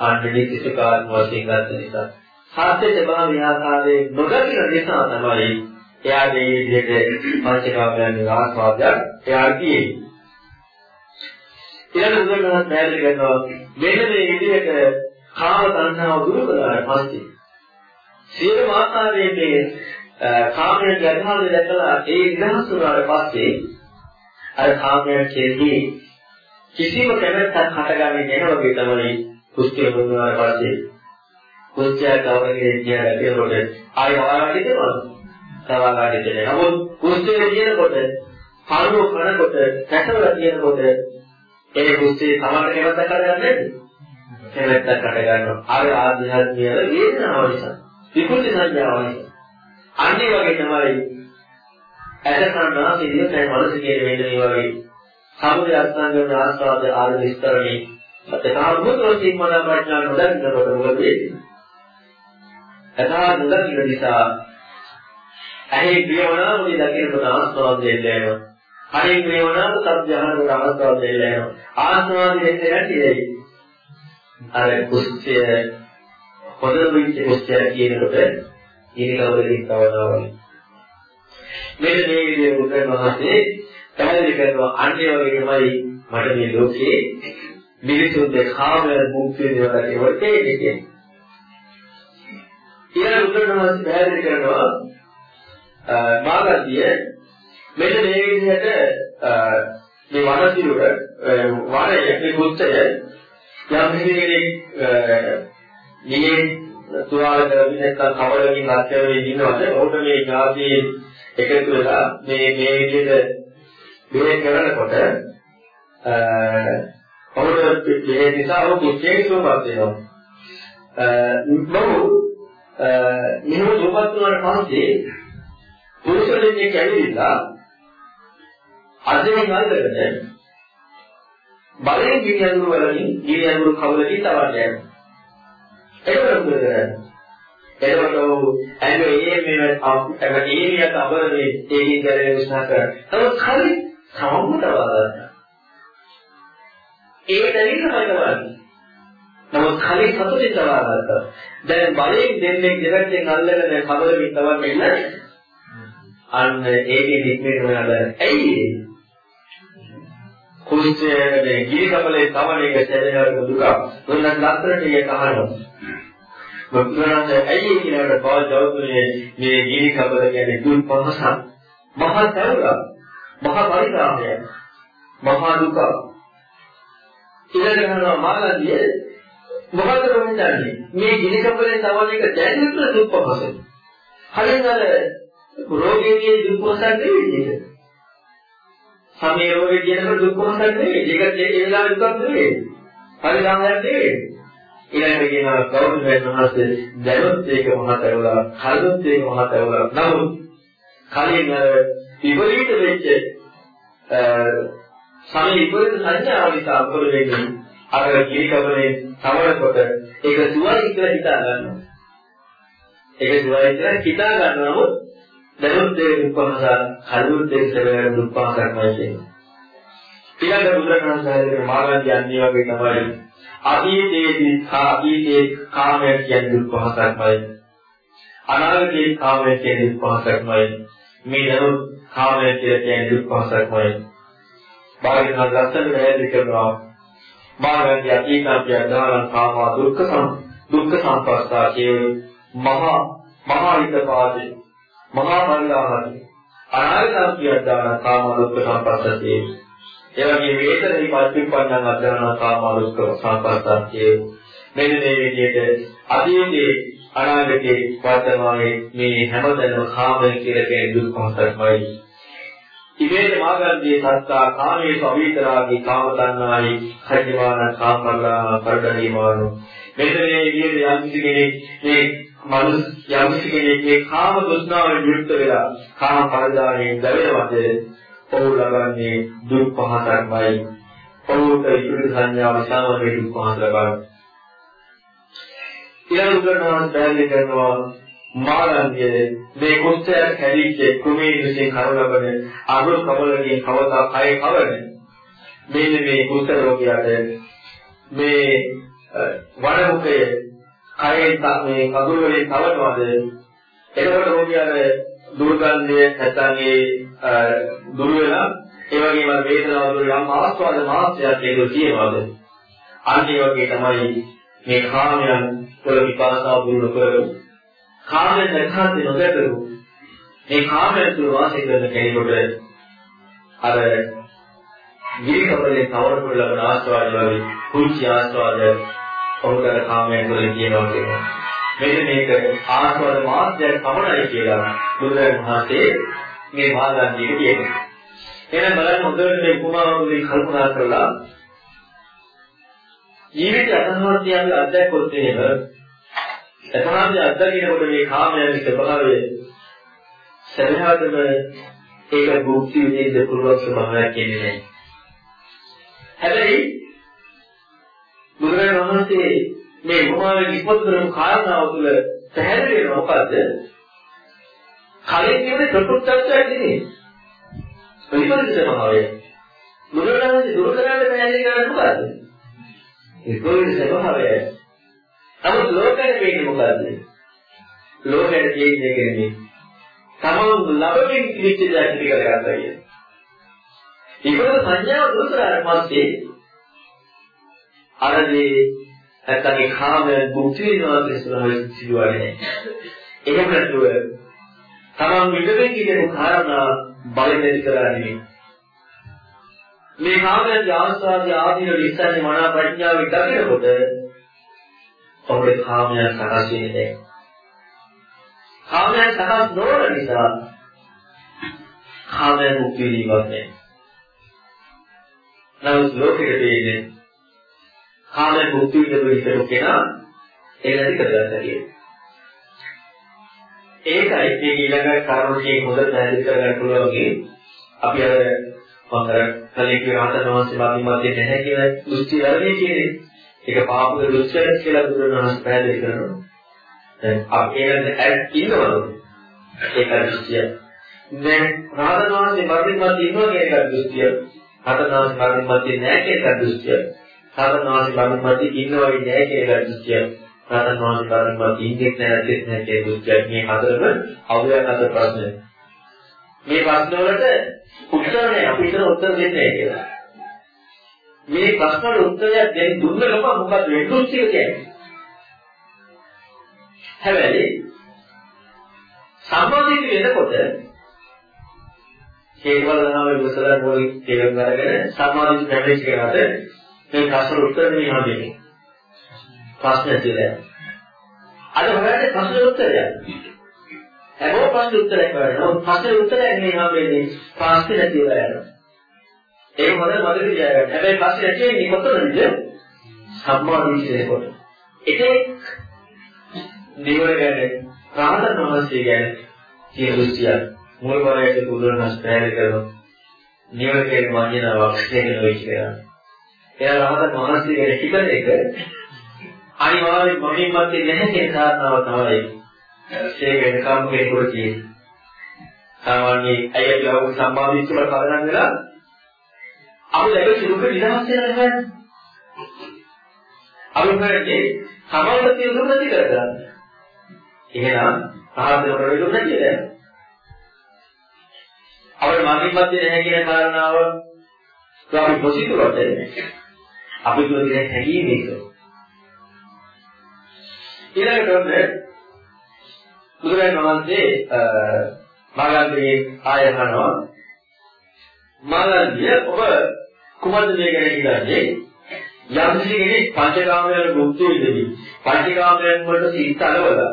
ආන්නේ කිසි කාරණාවක් වශයෙන් ගන්න නිසා. සත්‍ය ස්වභාවය ආකාරයේ නොදකින නිසා තමයි එයාගේ විදිහට පංචකාමයන් ආස්වාදයක් එයාට තියෙන්නේ. ඊළඟ උදාහරණයක් පැහැදිලි කරනවා මෙන්න මේ විදිහට කාම තණ්හාව දුරු කළාට පස්සේ සියලු ආකාරයේ මේ කාමයේ ගැටහාව දැකලා ඒ නිදහස් වුණාට පස්සේ අර කාමයේ කෙරෙහි කිසිම කැමැත්තක් හටගන්නේ නැහැ වගේ තමයි කුස්තිය වුණාට පස්සේ කුස්තිය කවරේ කියලා කියනකොට ආයෙ හොයාගන්න දෙනවද? තවාගන්න දෙන්නේ. නමුත් කුස්තිය කියනකොට පරුව කරනකොට කැටවල කියනකොට ඒ කුස්තිය තමන්ට කැමැත්තක් කරගන්නේ නැද්ද? කැමැත්තක් කරගන්නවා. අර ආධ්‍යාත්මික වේදනාව නිසා. විකෘති සංඥාව නිසා. අනිත් වගේ තමයි ඇදසන්නා සිදියේ මනස කියන මෙන්න මේ වගේ සමුදය අත්ංගන ආස්වාද ආර විස්තරණේ අතකාරුත් වශයෙන් මන ප්‍රඥා නොදන්නකොට මොකද වෙන්නේ? යථා නොදකින නිසා ඇහි ප්‍රියමනාප දේ දකිනකොට ආස්වාද දෙන්න යනවා. කනින් ප්‍රියමනාප සබ්ද අහනකොට ආස්වාද දෙන්න යනවා. ආස්වාද දෙන්නේ නැති අර කුස්ත්‍ය හොඳ වෙච්ච කුස්ත්‍ය කියනකොට ඊට කවුරුකින් තවනවා. මෙන්න මේ විදිහට බුදුන් වහන්සේ පැහැදිලි කරනවා අන්නේ වගේ තමයි මට මේ ලෝකේ මිනිසුන්ගේ කාම මුක්තිය දේවල් ඒවට තේරෙන්නේ. ඊළඟ බුදුන් වහන්සේ පැහැදිලි කරනවා. මාගතිය මෙන්න මේ විදිහට මේ වනසිරුර වනය මේ කුච්චය යම් කෙනෙක් නියේ තුවාල කරගෙන නැත්නම් කවලකින් අත්‍යවශ්‍ය ඉන්නවද? ඕක මේ ඥාතියේ එකතු වෙලා මේ මේ විදිහට මේ කරනකොට අ කවුරුත් මේ නිසා ඔහු කුච්චේ සුවපත් වෙනවා. අ මොහු අ එහෙම සුවපත් වුණාට පස්සේ පුරුෂ දෙන්නේ කැවිලා අදෙන් අල්ලගෙන බලයෙන් ගිනි අඳුර වලින් ගිනි අඳුර කවුලකින් තවන්න යනවා. ඒක මොකද කරන්නේ? එතකොට ඇඟ ඒ මේ අපිට ඒනියට අවරනේ ඒකින් කරේ උත්සාහ කරා. නමුත් කලින් සමුදවගන්න. ඒක දැනෙන්න හරියවන්නේ. නමුත් කලින් සතුටින් තවගත්තා. දැන් බලයෙන් දෙන්නේ දෙවැත්තෙන් අල්ලගෙන කවලකින් තවන්න ඉන්නේ. අන්න ඒකේ නික්මෙන්න වෙනවා. ඇයි ඒ? කුලිස්සේ ගිරි කමලේ තමන එක සැදෙනවට දුක. දුන්නත් ලස්සනට ඒක අහනවා. බුදුරජාණන් ඇයි කියලාට පාල් දවතුනේ මේ ගිරි කමල කියන්නේ දුක් පහසක්. මහා තරුණ. මහා පරිණාමය. මහා දුක. ඊළඟට මාළදිය මොකද වෙන්නේ? මේ ගිරි කමලේ තමන එක දැනෙන්න දුක් පහසක්. කලින් අර රෝගීගේ දුක් පහසක් නෙවෙයි ඒක. සමේ රෝගේ කියනකොට දුක් කොහොමද නෙවෙයි. ඒක ඒ වෙලාවේ දුක් නෙවෙයි. පරිණාමයක් නෙවෙයි. ඊළඟට කියනවා කවුරුද වෙනවහන්සේ දැනුත් ඒක මහතවලා, කලුත් ඒක මහතවලා. නමුත් කලින් විපරීත වෙච්ච සමේ විපරීත සංඥාව නිසා අපර වෙන්නේ අර කිරිකවලේ සමනකොට ඒක සුවයි කියලා හිතා ගන්නවා. ඒක සුවයි කියලා හිතා ගන්නවා දැනුත් ඒ දුක්ඛමසා කලුත් ඒ සැබෑ දුක්ඛම කරනවා කියන්නේ. ඊළඟ බුදුරජාණන් මාර්ගය යන්නේ වගේ තමයි අතීතයේදී අතීතයේ කාමය කියන්නේ දුක්ඛම කරනවායි. අනාගතයේ කාමය කියන්නේ දුක්ඛම කරනවායි. මේ දැනුත් කාමය කියන්නේ දුක්ඛම කරනවායි. බාහිර ලස්සන පැහැදිලි කරනවා මාර්ගය අතීතය දාන කාම දුක්ඛ සම් දුක්ඛ සම්පස්සා කියන මහා මහා හිතපාදේ මහා පරිලාහයි අනාගතම් කියදාන කාම දුක්ඛ සම්පස්සතේ ඒ වගේ වේදනයි පච්චුප්පන්නං අධ්‍යාන කාම දුක්ඛ සම්පස්සතේ මෙන්න මේ විදිහට අතීතයේ අනාගතයේ වර්තමානයේ මේ හැමදැනම කාමය කියලා කියන දුක්ඛ සත්‍යයි ඉමේත මාගන්දී සත්තා කාමයේ සවිතරාගේ කාම තණ්හායි කර්ජමාන කාමල්ලා පරදණීමානු මෙන්න මේ විදිහට යම් කෙනෙක් මේ මනුස්ස යම් කෙනෙක්ගේ කාම දුෂ්ණාවෙන් යුක්ත වෙලා කාම පරිදාණයෙන් දැවෙනවද? ඔහු ලබන්නේ දුක් පහසක්මයි ඔහුට ඉතුරු සංඥාව සාමයේ දුක් පහස ලබන ඊළඟ උදාහරණ පැහැදිලි කරනවා මානන්‍ය මේ කුස්තය කැලිච්ච කුමේ විසින් කරු ලබන අරුල් කවලකින් කවදා කය කවරද මෙන්න මේ කුස්ත රෝගියාට මේ වනමුඛයේ කයෙන් මේ කඳුළු වලින් තවනවාද? එතකොට රෝගියාට දුර්ගන්ධය නැත්නම් ඒ දුර වෙලා ඒ වගේම වේදනාව දුර යම් ආස්වාද මාත්‍රයක් ඒක තියෙනවාද? අන්න ඒ වගේ තමයි මේ කාමයන් වල විපාසාව දුරු කරමු කාමයන් නැඛාති නොදකරු මේ කාමයන් තුල වාසය කරන කෙනෙකුට අර විරිකපලේ තවරපුර ලබන ආස්වාද වගේ කුංචි ආස්වාද ඔහුට කාමයෙන් තුළින් කියනවා කියනවා. මෙන්න මේක ආස්වාද මාත්‍යයක් පමණයි කියලා බුදුරජාණන් වහන්සේ මේ මාර්ගාන්තියේ කියනවා. එහෙනම් බලන්න හොඳට මේ උපමාවලින් කල්පනා කරලා ජීවිත අසහනත්වයන්ගේ අත්දැකොත් එහෙම එතනදී අත්දැකිනකොට මේ කාමයන්ගේ ස්වභාවය සැබෑවටම ඒක භුක්ති විඳින්න පුළුවන් ස්වභාවයක් කියන්නේ නැහැ. හැබැයි බුදුරජාණන් වහන්සේ මේ උපමාවෙන් ඉස්මතු කරන කාරණාව තුළ පැහැදිලි වෙන මොකද්ද? කලින් කියන්නේ ප්‍රකෘතත්වයක් නෙමෙයි. විපරිත ස්වභාවය. බුදුරජාණන් දුරු කරන්න පැහැදිලි කරන්නේ මොකද්ද? විපරිත ස්වභාවය. නමුත් ලෝකෙට වෙන්නේ මොකද්ද? ලෝකෙට කියන්නේ කියන්නේ තමන් ලබමින් කිච්ච දෙයක් පිළිගත්තා කියන්නේ. ඒකවල සංඥාව දුරු කරාට පස්සේ අරදී නැත්නම් කාම භුක්ති විඳිනවා කියන ස්වභාවය සිදුවන්නේ නැහැ. එහෙම නැතුව තමන් විඳින්න කියන කාරණා බලයෙන් කරන්නේ මේ කාමයන් ආස්වාදී ආදීන විස්තරේ මනා ප්‍රඥාවෙන් දකිනකොට ඔබේ කාමයන් සකස් වෙන්නේ නැහැ. කාමයන් සකස් නොවන නිසා කාමයන් මුක්ති විඳින්නේ නැහැ. නමුත් ලෝකෙට තියෙන්නේ කාමයන් මුක්ති විඳින විදිහට කෙනා ඒක නැති කරගන්න කියන්නේ. ඒකයි මේ ඊළඟ කර්මයේ හොඳ පැහැදිලි කරගන්න පුළුවන් වගේ අපි අර මම අර කලින් කිය රහතන් වහන්සේ මාධ්‍යමයෙන් නැහැ කියන දෘෂ්ටි අරගෙන කියන්නේ. ඒක පාපක දෘෂ්ටියක් කියලා බුදුරණවහන්සේ පැහැදිලි කරනවා. දැන් අපි ඒකට ඇඩ් ඉන්නවද? ඒක දෘෂ්ටිය. දැන් රහතන් වහන්සේ මාධ්‍යමයෙන් ඉන්නවා කියන එක දෘෂ්ටිය. රහතන් වහන්සේ මාධ්‍යමයෙන් නැහැ කියන එක දෘෂ්ටිය. රහතන් වහන්සේ මාධ්‍යමයෙන් ඉන්නවා නැහැ කියන එක දෘෂ්ටිය. රහතන් වහන්සේ කාරණා ඉන්නේ නැහැ නැහැ කියන දෘෂ්ටිය. මේ හතරම අවුලක් අතර ප්‍රශ්නය. මේ ප්‍රශ්න වලට උත්තර නැහැ අපිට උත්තර දෙන්නේ කියලා. මේ ප්‍රශ්න වල උත්තරයක් දෙන්න දුන්න ගමන් මොකද වෙන්නේ කියන්නේ? හැබැයි සම්මාදිත වෙනකොට හේතුවල තමයි මුසලන් වලින් තේරුම් අරගෙන සම්මාදිත පැමිණි කියලාද මේ ප්‍රශ්න උත්තර දෙනවා දෙන්නේ. ප්‍රශ්න කියලා. අද හොයන්නේ ප්‍රශ්න උත්තරයක්. හැමෝම ප්‍රශ්න උත්තරයක් හොයනවා. ප්‍රශ්න උත්තරයක් නේ හම්බෙන්නේ ප්‍රශ්න නැතිව යනවා. ඒක හොඳ මතක තියාගන්න. හැබැයි ප්‍රශ්න ඇති වෙන්නේ කොතනද? සම්මාදිට්ඨිය කොට. ඒකේ නිවන ගැන රාහතන් වහන්සේ ගැන කියන දෘෂ්ටිය මුල් වරයට පුදුරනස් පැහැදිලි කරනවා. නිවන කියන්නේ මඤ්ඤණ වක්ෂයෙන් වෙයි කියලා. එයා රාහතන් වහන්සේ ගැන හිතන එක අනිවාර්යෙන් මමින් මතේ නැහැ කියන කාරණාව තමයි ඒ වෙනකම් කෙනෙකුට කියන්නේ. සාමාන්‍ය අයලා වූ සම්මාදිච්ච වල පදනම් වෙලා අපි ලැබෙච්ච දුක විනාශ වෙනවා නේද? අපි කරන්නේ සමවල තියෙන දුක නැති කරගන්න. එහෙනම් සාහෘද ප්‍රවේගුණ නැති නේද? අපේ මගින් මැත්තේ නැහැ කියන කාරණාව අපි පොසිටිව් වටේ. අපි කියන්නේ හැඟීම් එක. ඊළඟට බුදුරජාණන් වහන්සේ මාගන්ධයේ ආයතනවා මාගන්ධිය ඔබ කුමද්ද මේ ගැන කියන්නේ යම් කෙනෙක් පංචකාමයන් භුක්ති විඳින පංචකාමයන් වලට සිත් අලවලා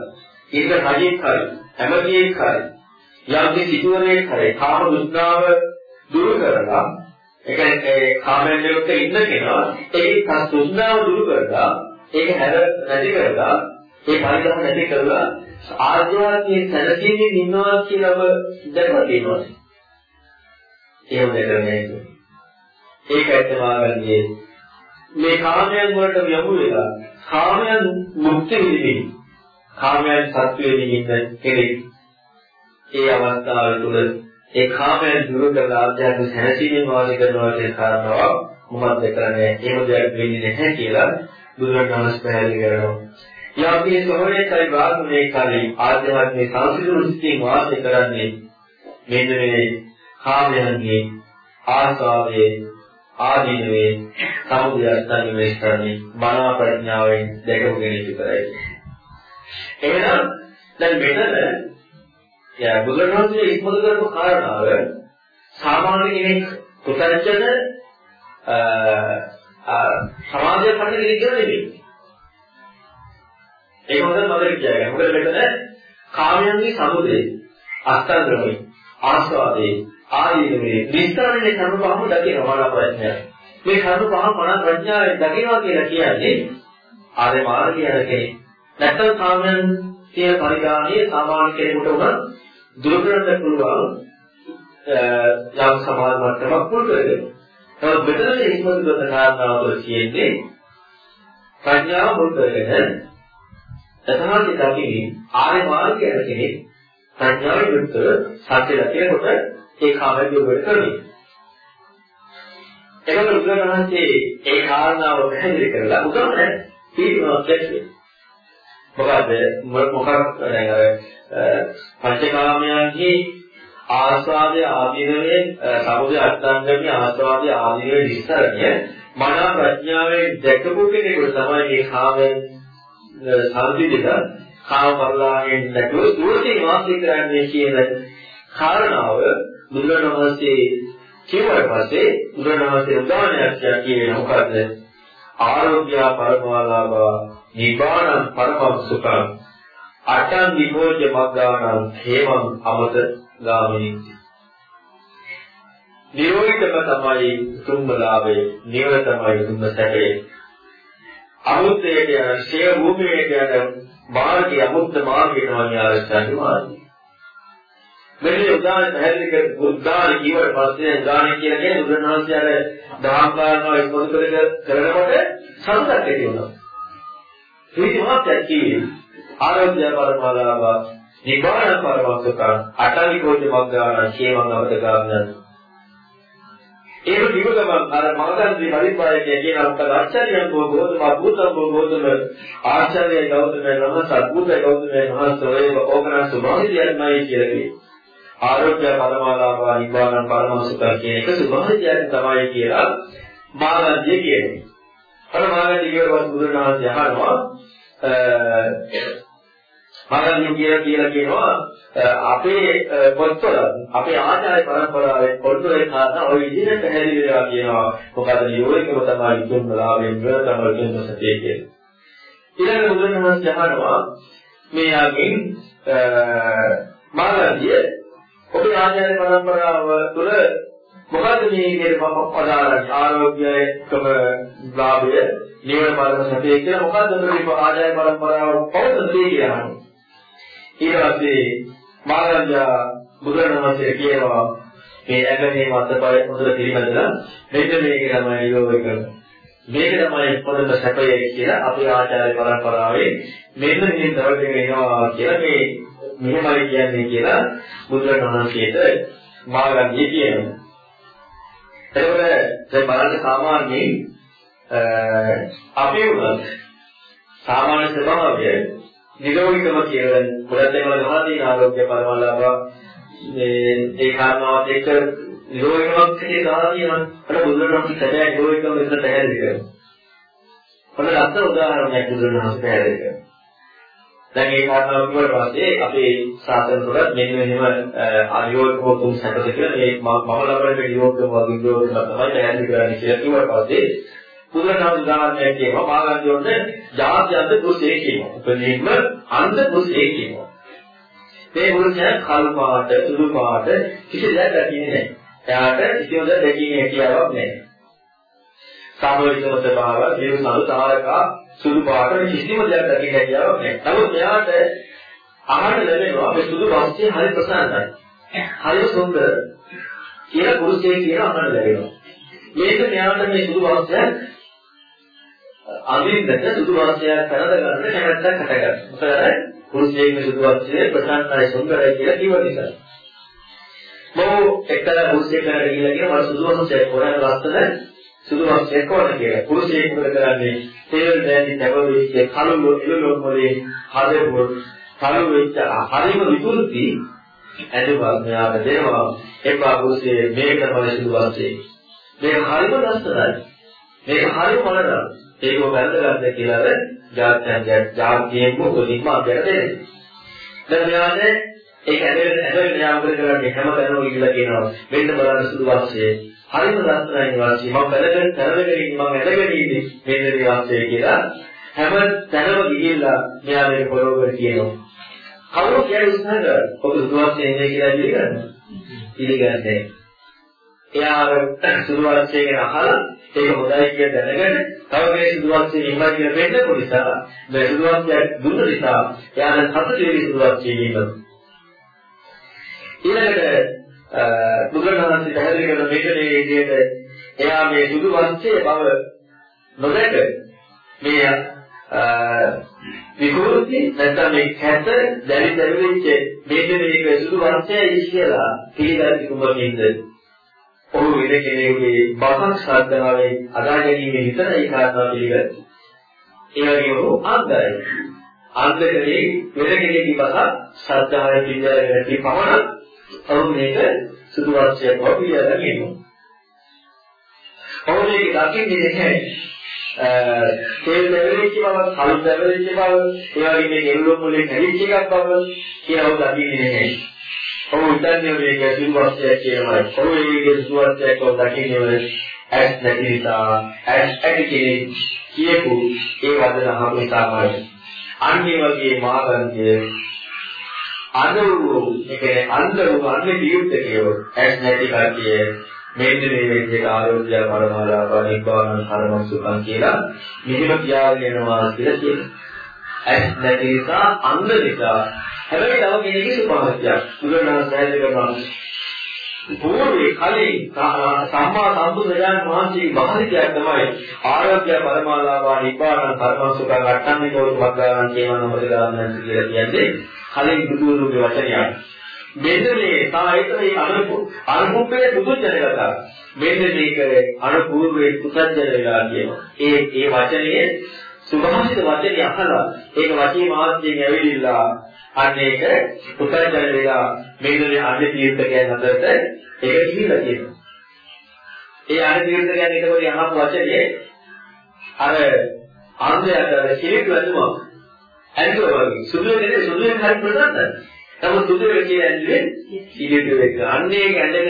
ඒක රජෙක් හරි හැමතියෙක් හරි යම් සිටුවරයෙක් හරි කාම දුෂ්ණාව දුරු කරලා ඒ කියන්නේ කාමයන් වලට ඉන්න කෙනා ඒකේ දුෂ්ණාව දුරු කරලා ඒක හැර නැති කරලා ඒ පරිගහ නැති කරලා ආධ්‍යාත්මික සැලකීමේ ඉන්නවා කියලා ඔබ දැකලා තියෙනවා. එහෙම දෙකනේ. ඒක ඇත්තම ආගන්නේ මේ කාමයන් වලට යමු වෙලා කාමයන් මුක්ති විඳින්න. කාමයන් සත්‍යයේ ඉන්න කෙනෙක් ඒ අවස්ථාව තුළ ඒ කාමයන් දුරු කරලා ආධ්‍යාත්මික සැලසීමෙන් වාසය කරනවා කියන කාරණාව මොකක්ද කරන්නේ? එහෙම දෙයක් වෙන්නේ නැහැ කියලා බුදුරජාණන් පැහැදිලි කරනවා. යම්කේ සෝරේකයි බ්‍රාහ්මණේකයි ආධ්‍යාත්මික සංසිඳුරුස්තියෙන් වාසය කරන්නේ මෙන්න මේ කාමයන්ගේ ආසාවේ ආදීනවේ සමුදයස්තන් වෙස්තරනේ මනෝ ප්‍රඥාවෙන් දැකගෙන ඉතරයි. එහෙනම් දැන් මෙතන යා බුදුරජාණන්සේ ඉස්මතු කරපු කාරණාව සාමාන්‍ය කෙනෙක් කුසලජන සමාජය පන්න කෙනෙක් නෙවෙයි. ඒක හොඳට මතක තියාගන්න. මොකද මෙතන කාමයන්ගේ සමුදේ අස්තන්ද්‍රමයි ආස්වාදේ ආදීනවේ විස්තරණය කරන බවම දකිනවා මන ප්‍රඥාව. මේ කරුණු පහ මන ප්‍රඥාවෙන් දකිනවා කියලා කියන්නේ ආර්ය මාර්ගය යන කෙනෙක්. නැත්නම් කාමයන් කියන පරිගාමයේ සාමාන්‍ය කෙනෙකුට උනත් දුරු කරන්න පුළුවන් යම් සමාන මට්ටමක් පුරුදු කරගෙන. නමුත් මෙතන ඉස්මතු කරන කාරණාව කියන්නේ ප්‍රඥාව මුල් කරගෙන තථාගත දකින්නේ ආර්ය මාර්ගය යන කෙනෙක් ප්‍රඥාවෙන් යුක්තව සත්‍ය දකිනකොට ඒ කාමයේ දුරට කරන්නේ. එතකොට බුදුරජාණන්සේ ඒ කාරණාව පැහැදිලි කරලා උදාහරණ පිළිවෙලක් දැක්වේ. මොකද මොකක් පංචකාමයන්හි ආස්වාදයේ ආදීනවේ සමුදය අත්ංගමී ආස්වාදයේ ආදීනවේ විස්තරණය මනා ප්‍රඥාවෙන් දැකපු කෙනෙකුට තමයි මේ කාමෙන් සම්පිතිත කාම පරලායෙන් නැතුව දුරදී වාසය කරන්නේ කියන කාරණාව බුදුරණවහන්සේ කියවට පස්සේ බුදුරණවහන්සේ උදාහරණයක් කියන්නේ මොකද්ද? ආරෝග්‍ය පරමාලාභ නිබාණං පරමං සුඛං අටං විභෝජ මග්ගාණං හේමං අමත ගාමිනී. නිරෝධිතම තමයි තුම්බලාවේ නිවන තමයි තුම්බ සැපේ අමුත්තයට යන ශේ භූමියට යන මාර්ගය අමුත්ත මාර්ගයට වගේ ආරක්ෂා මාර්ගය මෙන්න උදාහරණ පැහැදිලි කර උදාහරණ කියවට පස්සේ උදාහරණ කියන කෙනේ බුදුරණවහන්සේ අර දහම් කාරණා ඉස්මතු කරනකොට සංසත් ඇති වෙනවා. ප්‍රීති මාත්‍යක් කියේ ආරෝග්‍ය පරමාලාභ නිබාන පරමසුක අටලිකෝච මග්ගාන කියවන අවදගාමන ඒක විගතම අර මහදන්ති පරිපාලකය කියන අර්ථ ආචාර්යයන් බෝ ගෝතම අභූතම් බෝ ගෝතම ආචාර්ය ගෞතම නම සත්බුද්ධ ගෞතම මහසෝයේ ඕකන සුභාසියන්මයි කියලා කියනවා. ආරෝග්‍ය පරමාලාභ නිබාන පරමසුක කියන එක සුභාසියන් තමයි කියලා මානන්දිය කියනවා. අර මානන්දිය කියවවත් බුදුරණවහන්සේ අහනවා මරණය කියලා කියලා කියනවා අපේ පොත්වල අපේ ආචාර්ය පරම්පරාවේ පොත්වල කාරණා ওই විදිහට පැහැදිලි වෙලා කියනවා මොකද නියෝගිකව තමයි තුන්ලාභයෙන් වල තමයි තුන් සතිය කියන්නේ ඊළඟ බුදුරණවහන්සේ අහනවා මේ ආගෙන් මාර්ගය ඔබේ ආචාර්ය පරම්පරාව තුළ මොකද මේ කියන පදාරණ ආරෝග්‍යයකම ලාභය නිවන මාර්ග සතිය කියලා මොකද්ද මේ ආචාර්ය පරම්පරාව පවතන දේ කියනවා ඊට පස්සේ මාගන්ජා බුදුරණවහන්සේ කියනවා මේ ඇඟේ මතපය හොඳට පිළිමදලා මෙන්න මේක තමයි යෝග කරන්නේ. මේක තමයි පොදම සැපය කියලා අපේ ආචාර්ය පරම්පරාවේ මෙන්න මේ දවල්ගෙන එනවා කියලා මේ මෙහෙමයි කියන්නේ කියලා බුදුරණවහන්සේට මාගන්ජී කියනවා. එතකොට දැන් බලන්න සාමාන්‍යයෙන් අපි උනත් සාමාන්‍ය ස්වභාවය නිරෝගීකම කියලා ගොඩක් දේවල් ගහලා තියෙන ආරෝග්‍ය පරමලාභ මේ ඒ කාරණාවත් එක්ක නිරෝගීකමක් කියලා ගහලා තියෙනවා. අර බුදුරජාණන් සැබෑ නිරෝගීකම විතර පැහැදිලි කරනවා. ඔන්න ලස්සන උදාහරණයක් බුදුරජාණන් පැහැදිලි කරනවා. දැන් ඒ කාරණාව කිව්වට පස්සේ අපේ සාසන තුළ මෙන්න මෙහෙම අයෝගකෝ තුන් සැකද කියලා මේ මම ලබන නිරෝගීකම වගේ නිරෝගීකම තමයි පැහැදිලි කරන්නේ කියලා කිව්වට පස්සේ බුදුරජාණන් උදාහරණයක් කියනවා මාගන්ධයොන්ට ජාත්‍යන්ත දුසේ කියනවා. උපදීන්ම අන්ත දුසේ කියනවා. මේ පුරුෂයා කළු පාට, සුදු පාට කිසි දෙයක් දකින්නේ නැහැ. එයාට කිසිම දෙයක් දැකීමේ හැකියාවක් නැහැ. සාමවිතම ස්වභාව, දේව සඳු තාරකා සුදු පාට කිසිම දෙයක් දකින්න හැකියාවක් නැහැ. නමුත් එයාට අහන්න ලැබෙනවා මේ සුදු වස්ත්‍රය හරි ප්‍රසන්නයි. හරි සුන්දර. කියලා පුරුෂයෙක් කියන අහන්න ලැබෙනවා. මේක මෙයාට මේ සුදු වස්ත්‍රය අඳින්නට සුදු වස්ත්‍රයක් කරද ගන්න කැමැත්තක් හටගන්නවා. මොකද පුරුෂයෙක්ගේ සුදු වස්ත්‍රය ප්‍රසන්නයි සුන්දරයි කියලා කිව්ව නිසා. මම එක්තරා පුරුෂයෙක් කරගෙන ගිහලා කියන මම සුදු වස්ත්‍රයක් හොරන ලස්සන සුදු වස්ත්‍රයක් හොරන කියලා. පුරුෂයෙක් මොකද කරන්නේ? තේල් දැනි නැවවිච්ච කලු ඉලුලු මොලේ හදපු කලු වෙච්ච හරිම විකෘති ඇදුවා මෙයාට දෙනවා එපා පුරුෂයේ මේක තමයි සුදු වස්ත්‍රය. මේක හරිම ලස්සනයි. මේක හරිම මොනරයි. ඒක වැරදගත්ද කියලා අර ජාත්‍යන්තය ජාතියෙම උදින්ම අධ්‍යයනය දෙන්නේ. දැන් මෙයාට ඒක ඇදෙන්න ඇදෙන්න යා මොකද කරන්නේ? හැමතැනම ගිහිල්ලා කියනවා මෙන්න බලන්න සුදු වාසියේ හරිම ලස්සනයි වාසිය මම බැලගෙන කරගෙන ඉන්නේ මම ඇදගෙන ඉන්නේ මෙන්න මේ වාසිය කියලා. හැම තැනම ගිහිල්ලා මෙයා මේ පොරොවර කියනවා. කවුරු කියන්නේ උත්සාහ කරන්නේ? ඔබ සුදු වාසිය ඉන්නේ කියලා පිළිගන්නේ? පිළිගන්නේ. එයා සුදු වාසිය ගැන අහලා ඒක හොඳයි කියලා දැනගෙන තව කෙනෙක් සුදුවක්සේ ඉන්නවා කියලා වෙන්නකො නිසා මේ සුදුවක්සේ දුන්න නිසා එයාට සතුට වෙවි සුදුවක්සේ ඉන්නවා ඊළඟට බුදුරජාණන් පැහැදිලි කරන මේකේ විදිහට එයා මේ සුදුවක්සේ බව නොදැක මේ විකෘති නැත්නම් මේ කැත දැලි දැවිච්ච මේක මේක සුදු වර්ෂයයි කියලා පිළිගන්න කුමකින්ද ඔහු වෙන කෙනෙකුගේ බසක් ශ්‍රද්ධාවෙන් අදා ගැනීම විතරයි කාරණා පිළිගන්නේ. ඒ වගේම ඔහු අන්ධයි. අන්ධකේ වෙන කෙනෙකුගේ බසක් ශ්‍රද්ධාවෙන් පිළිගන්නේ පමණ ඔහු මේක සුදු වර්ෂයක් බව පිළිගන්න කියනවා. ඔහු මේක දකින්නේ නැහැ. තේල් දැවෙච්ච බව, කළු දැවෙච්ච බව, ඒ වගේ මේ ගෙරුළු මුලේ කැලිච්ච එකක් බව කියලා ඔහු දකින්නේ නැහැ. ඔහු හිතන්නේ මේක සුවර්ෂයක් කියලායි. ඔහු මේක සුවර්ෂයක් ඔහු දකින්නේ ඇස් නැති නිසා, ඇස් ඇති කෙනෙක් කියපු ඒ වදන අහපු නිසාමයි. අන්නේ වගේ මාගන්තිය අඳ වූ ඒ කියන්නේ අන්ධ වූ අන්‍ය ජීවිතකයෝ ඇස් නැති කතිය මෙන්න මේ විදිහට ආරෝග්‍ය පරමාලාප නිබ්බාන ධර්ම සුඛං කියලා මෙහෙම කියාගෙන යනවා කියලා කියනවා. ඇස් නැති නිසා අන්ධ නිසා හැබැයි තව කෙනෙකුගේ සුභාග්‍යයක්. බුදුරජාණන් සෑහෙන කරනවා. පූර්වේ කලින් සම්මා සම්බුදුරජාණන් වහන්සේගේ බාහිරයක් තමයි ආරෝග්‍ය පරමාලාප නිබ්බාන ධර්ම සුඛං අට්ඨන්නේ කෝරු වග්ගාන කියනවා නමද ගාමනන්ස කියලා කියන්නේ? කලින් බුදුරුගේ වචනයක්. මෙන්න මේ සාහිත්‍යයේ අනුපු අනුපුප්පේ පුදුජනකතා මෙන්න මේක අනුපූර්වේ පුතජන වෙලා කියනවා. ඒ ඒ වචනේ සුභාසිත වචනේ අහලා ඒක වචී මාත්‍යයෙන් ඇවිලිලා අන්න ඒක පුතජන වෙලා මෙන්න මේ අන්‍ය තීර්ථකයන් අතරට ඒක කිහිලා කියනවා ඒ අන්‍ය තීර්ථකයන් ඊටපස්සේ අහපු වචනේ අර ආන්දයට අර සිලික් වැදුමක්. ඇන්දුවා වගේ. සුදුනේ සුදුනේ හරි ප්‍රසන්නයි නමුත් සුදුවේ කියන්නේ ඉලිදු එක. අන්නේ ඇඳගෙන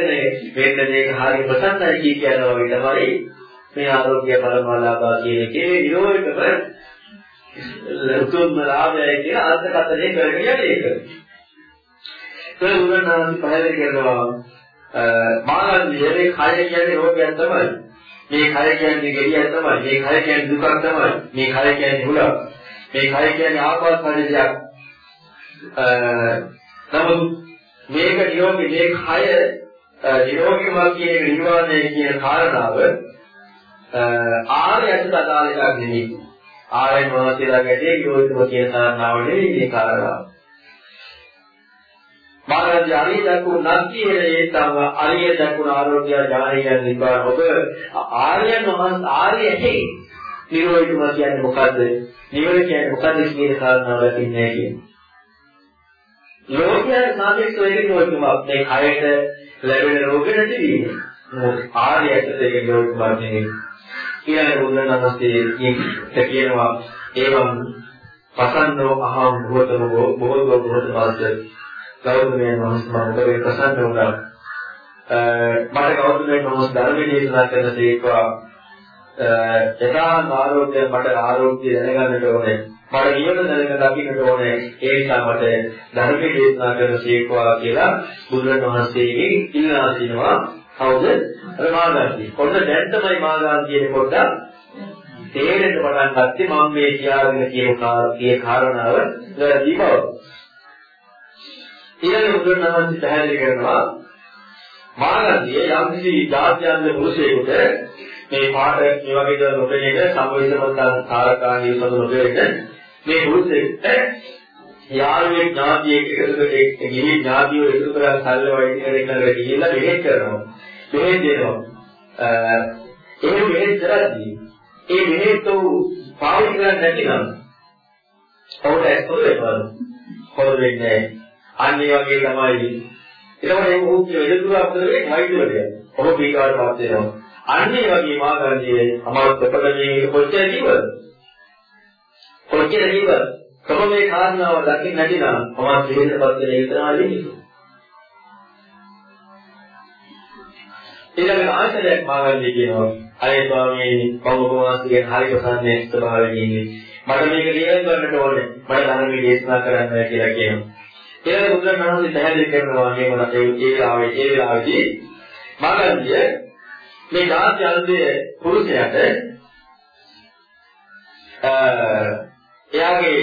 වෙන්න මේක හරිය ප්‍රසන්නයි කියනවා වගේ තමයි මේ ආරෝග්‍ය පරමාලාභා කියන එකේ නිරෝධකම උතුම් ලාභය කියන අර්ථකථනය කරගෙන යන්නේ ඒක. ඒ උදාහරණ පහල කරනවා මානසික මේ කය කියන්නේ රෝගයක් තමයි. මේ කය කියන්නේ ගෙඩියක් තමයි. මේ කය කියන්නේ දුකක් තමයි. මේ කය කියන්නේ හුලක්. මේ කය කියන්නේ ආපස් පරිදයක්. නමුත් මේක නියෝගී මේ කය නිරෝගීමත් කියන නිර්වාණය කියන කාරණාව ආර්ය අසත අදාළ එකක් නෙවෙයි. ආර්ය මොහොතේලා ගැටේ නිරෝධීම කියන කාරණාව නෙවෙයි මේ කාරණාව. මාර්ගය අරිය දක්ු නැති හේතව අරිය දක්ු ආරෝග්‍ය ඥානය නිබ්බාන ඔබ ආර්යයන් වහන්සේ ආර්යෙහි නිරෝධීම කියන්නේ මොකද්ද? නිවන කියන්නේ මොකද්ද කියන කාරණාව දකින්නේ කියන්නේ. ලෝකයට සාපේක්ෂව ඒක නියෝජනයක් මේ කයට ලැබෙන රෝග නැතිවීම. ආර්යයට ඒක නියෝජනයක් නෙවෙයි. කියන බුදුරණන්සේ කියනවා ඒවම් පසන්නෝ අහම් භූතම බොහෝ බොහෝ මාත්‍ය ගෞරවයෙන් වහන්සේ ප්‍රසන්න වුණා. මට ගෞරවයෙන් වහන්සේ ධර්මයේ දේශනා කරන දේකවා එදා ආරෝග්‍ය මට ආරෝග්‍ය දැනගන්නට ඕනේ. මට නිවන දැනගෙන දකින්නට ඕනේ ඒ නිසා මට ධර්මයේ දේශනා කරන සීකවා කියලා බුදුරණවහන්සේගෙන් ඉල්ලා සිනවා කවුද? අර මාගන්ති. කොන්න දැන් තමයි මාගන්ති කියන පොඩ්ඩක්. තේරෙන්න පටන් ගත්තේ මම මේ කියාගෙන කියන කාර්යයේ කාරණාව වැරදි බව. ඊළඟ බුදුරණවහන්සේ පැහැදිලි කරනවා මාගන්තිය යම්කිසි ජාත්‍යන්ත පුරුෂයෙකුට මේ පාඩ මේ වගේ දේවල් නොදෙන්නේ සම්විධමත් කාරකාණී සතු නොදෙන්නේ මේ පුරුෂයෙක්ට යාළුවෙක් ඥාතියෙක් එකතු ගිහි ඥාතියෝ එකතු කරලා සල්ල වයින් කරලා ගිහිල්ලා මෙහෙත් කරනවා. මෙහෙත් දෙනවා. ඒ මෙහෙත් කරද්දී ඒ මෙහෙත් පාවිච්චි කරන්නේ නැතිනම් ඔවුන්ට ඇස්තොල වෙනවා. කොහොමද වෙන්නේ? අන්න ඒ වගේ තමයි. ඒකම මේ මුඛ්‍ය එදුර අතරේ වෛද්‍යවරයා. ඔබ පීකාවට පත් වෙනවා. අන්න ඒ වගේ මාගන්ධයේ අමාරු ප්‍රකටණයේ කොච්චර ජීවද? කොච්චර ජීව කොහොම මේ කාරණාව දකින්න නැතිනම් මම සිහිනපත් වෙන විතරමයි වෙන්නේ. ඊළඟ ආශ්‍රයයක් මාගන්නේ කියනවා අය ස්වාමීනි පෞද්ගලිකවන්සේගෙන් හරි ප්‍රසන්නයේ ස්වභාවයෙන් ඉන්නේ. මට මේක ලියන්න ගන්නට ඕනේ. මට ධර්මයේ දේශනා කරන්න කියලා කියනවා. ඊළඟ බුදුරජාණන් පැහැදිලි කරනවා මේ මොනද ඒ වෙලාවේ ඒ වෙලාවේදී මාගන්දිය මේ ධාත්‍ය අන්තයේ පුරුෂයාට එයාගේ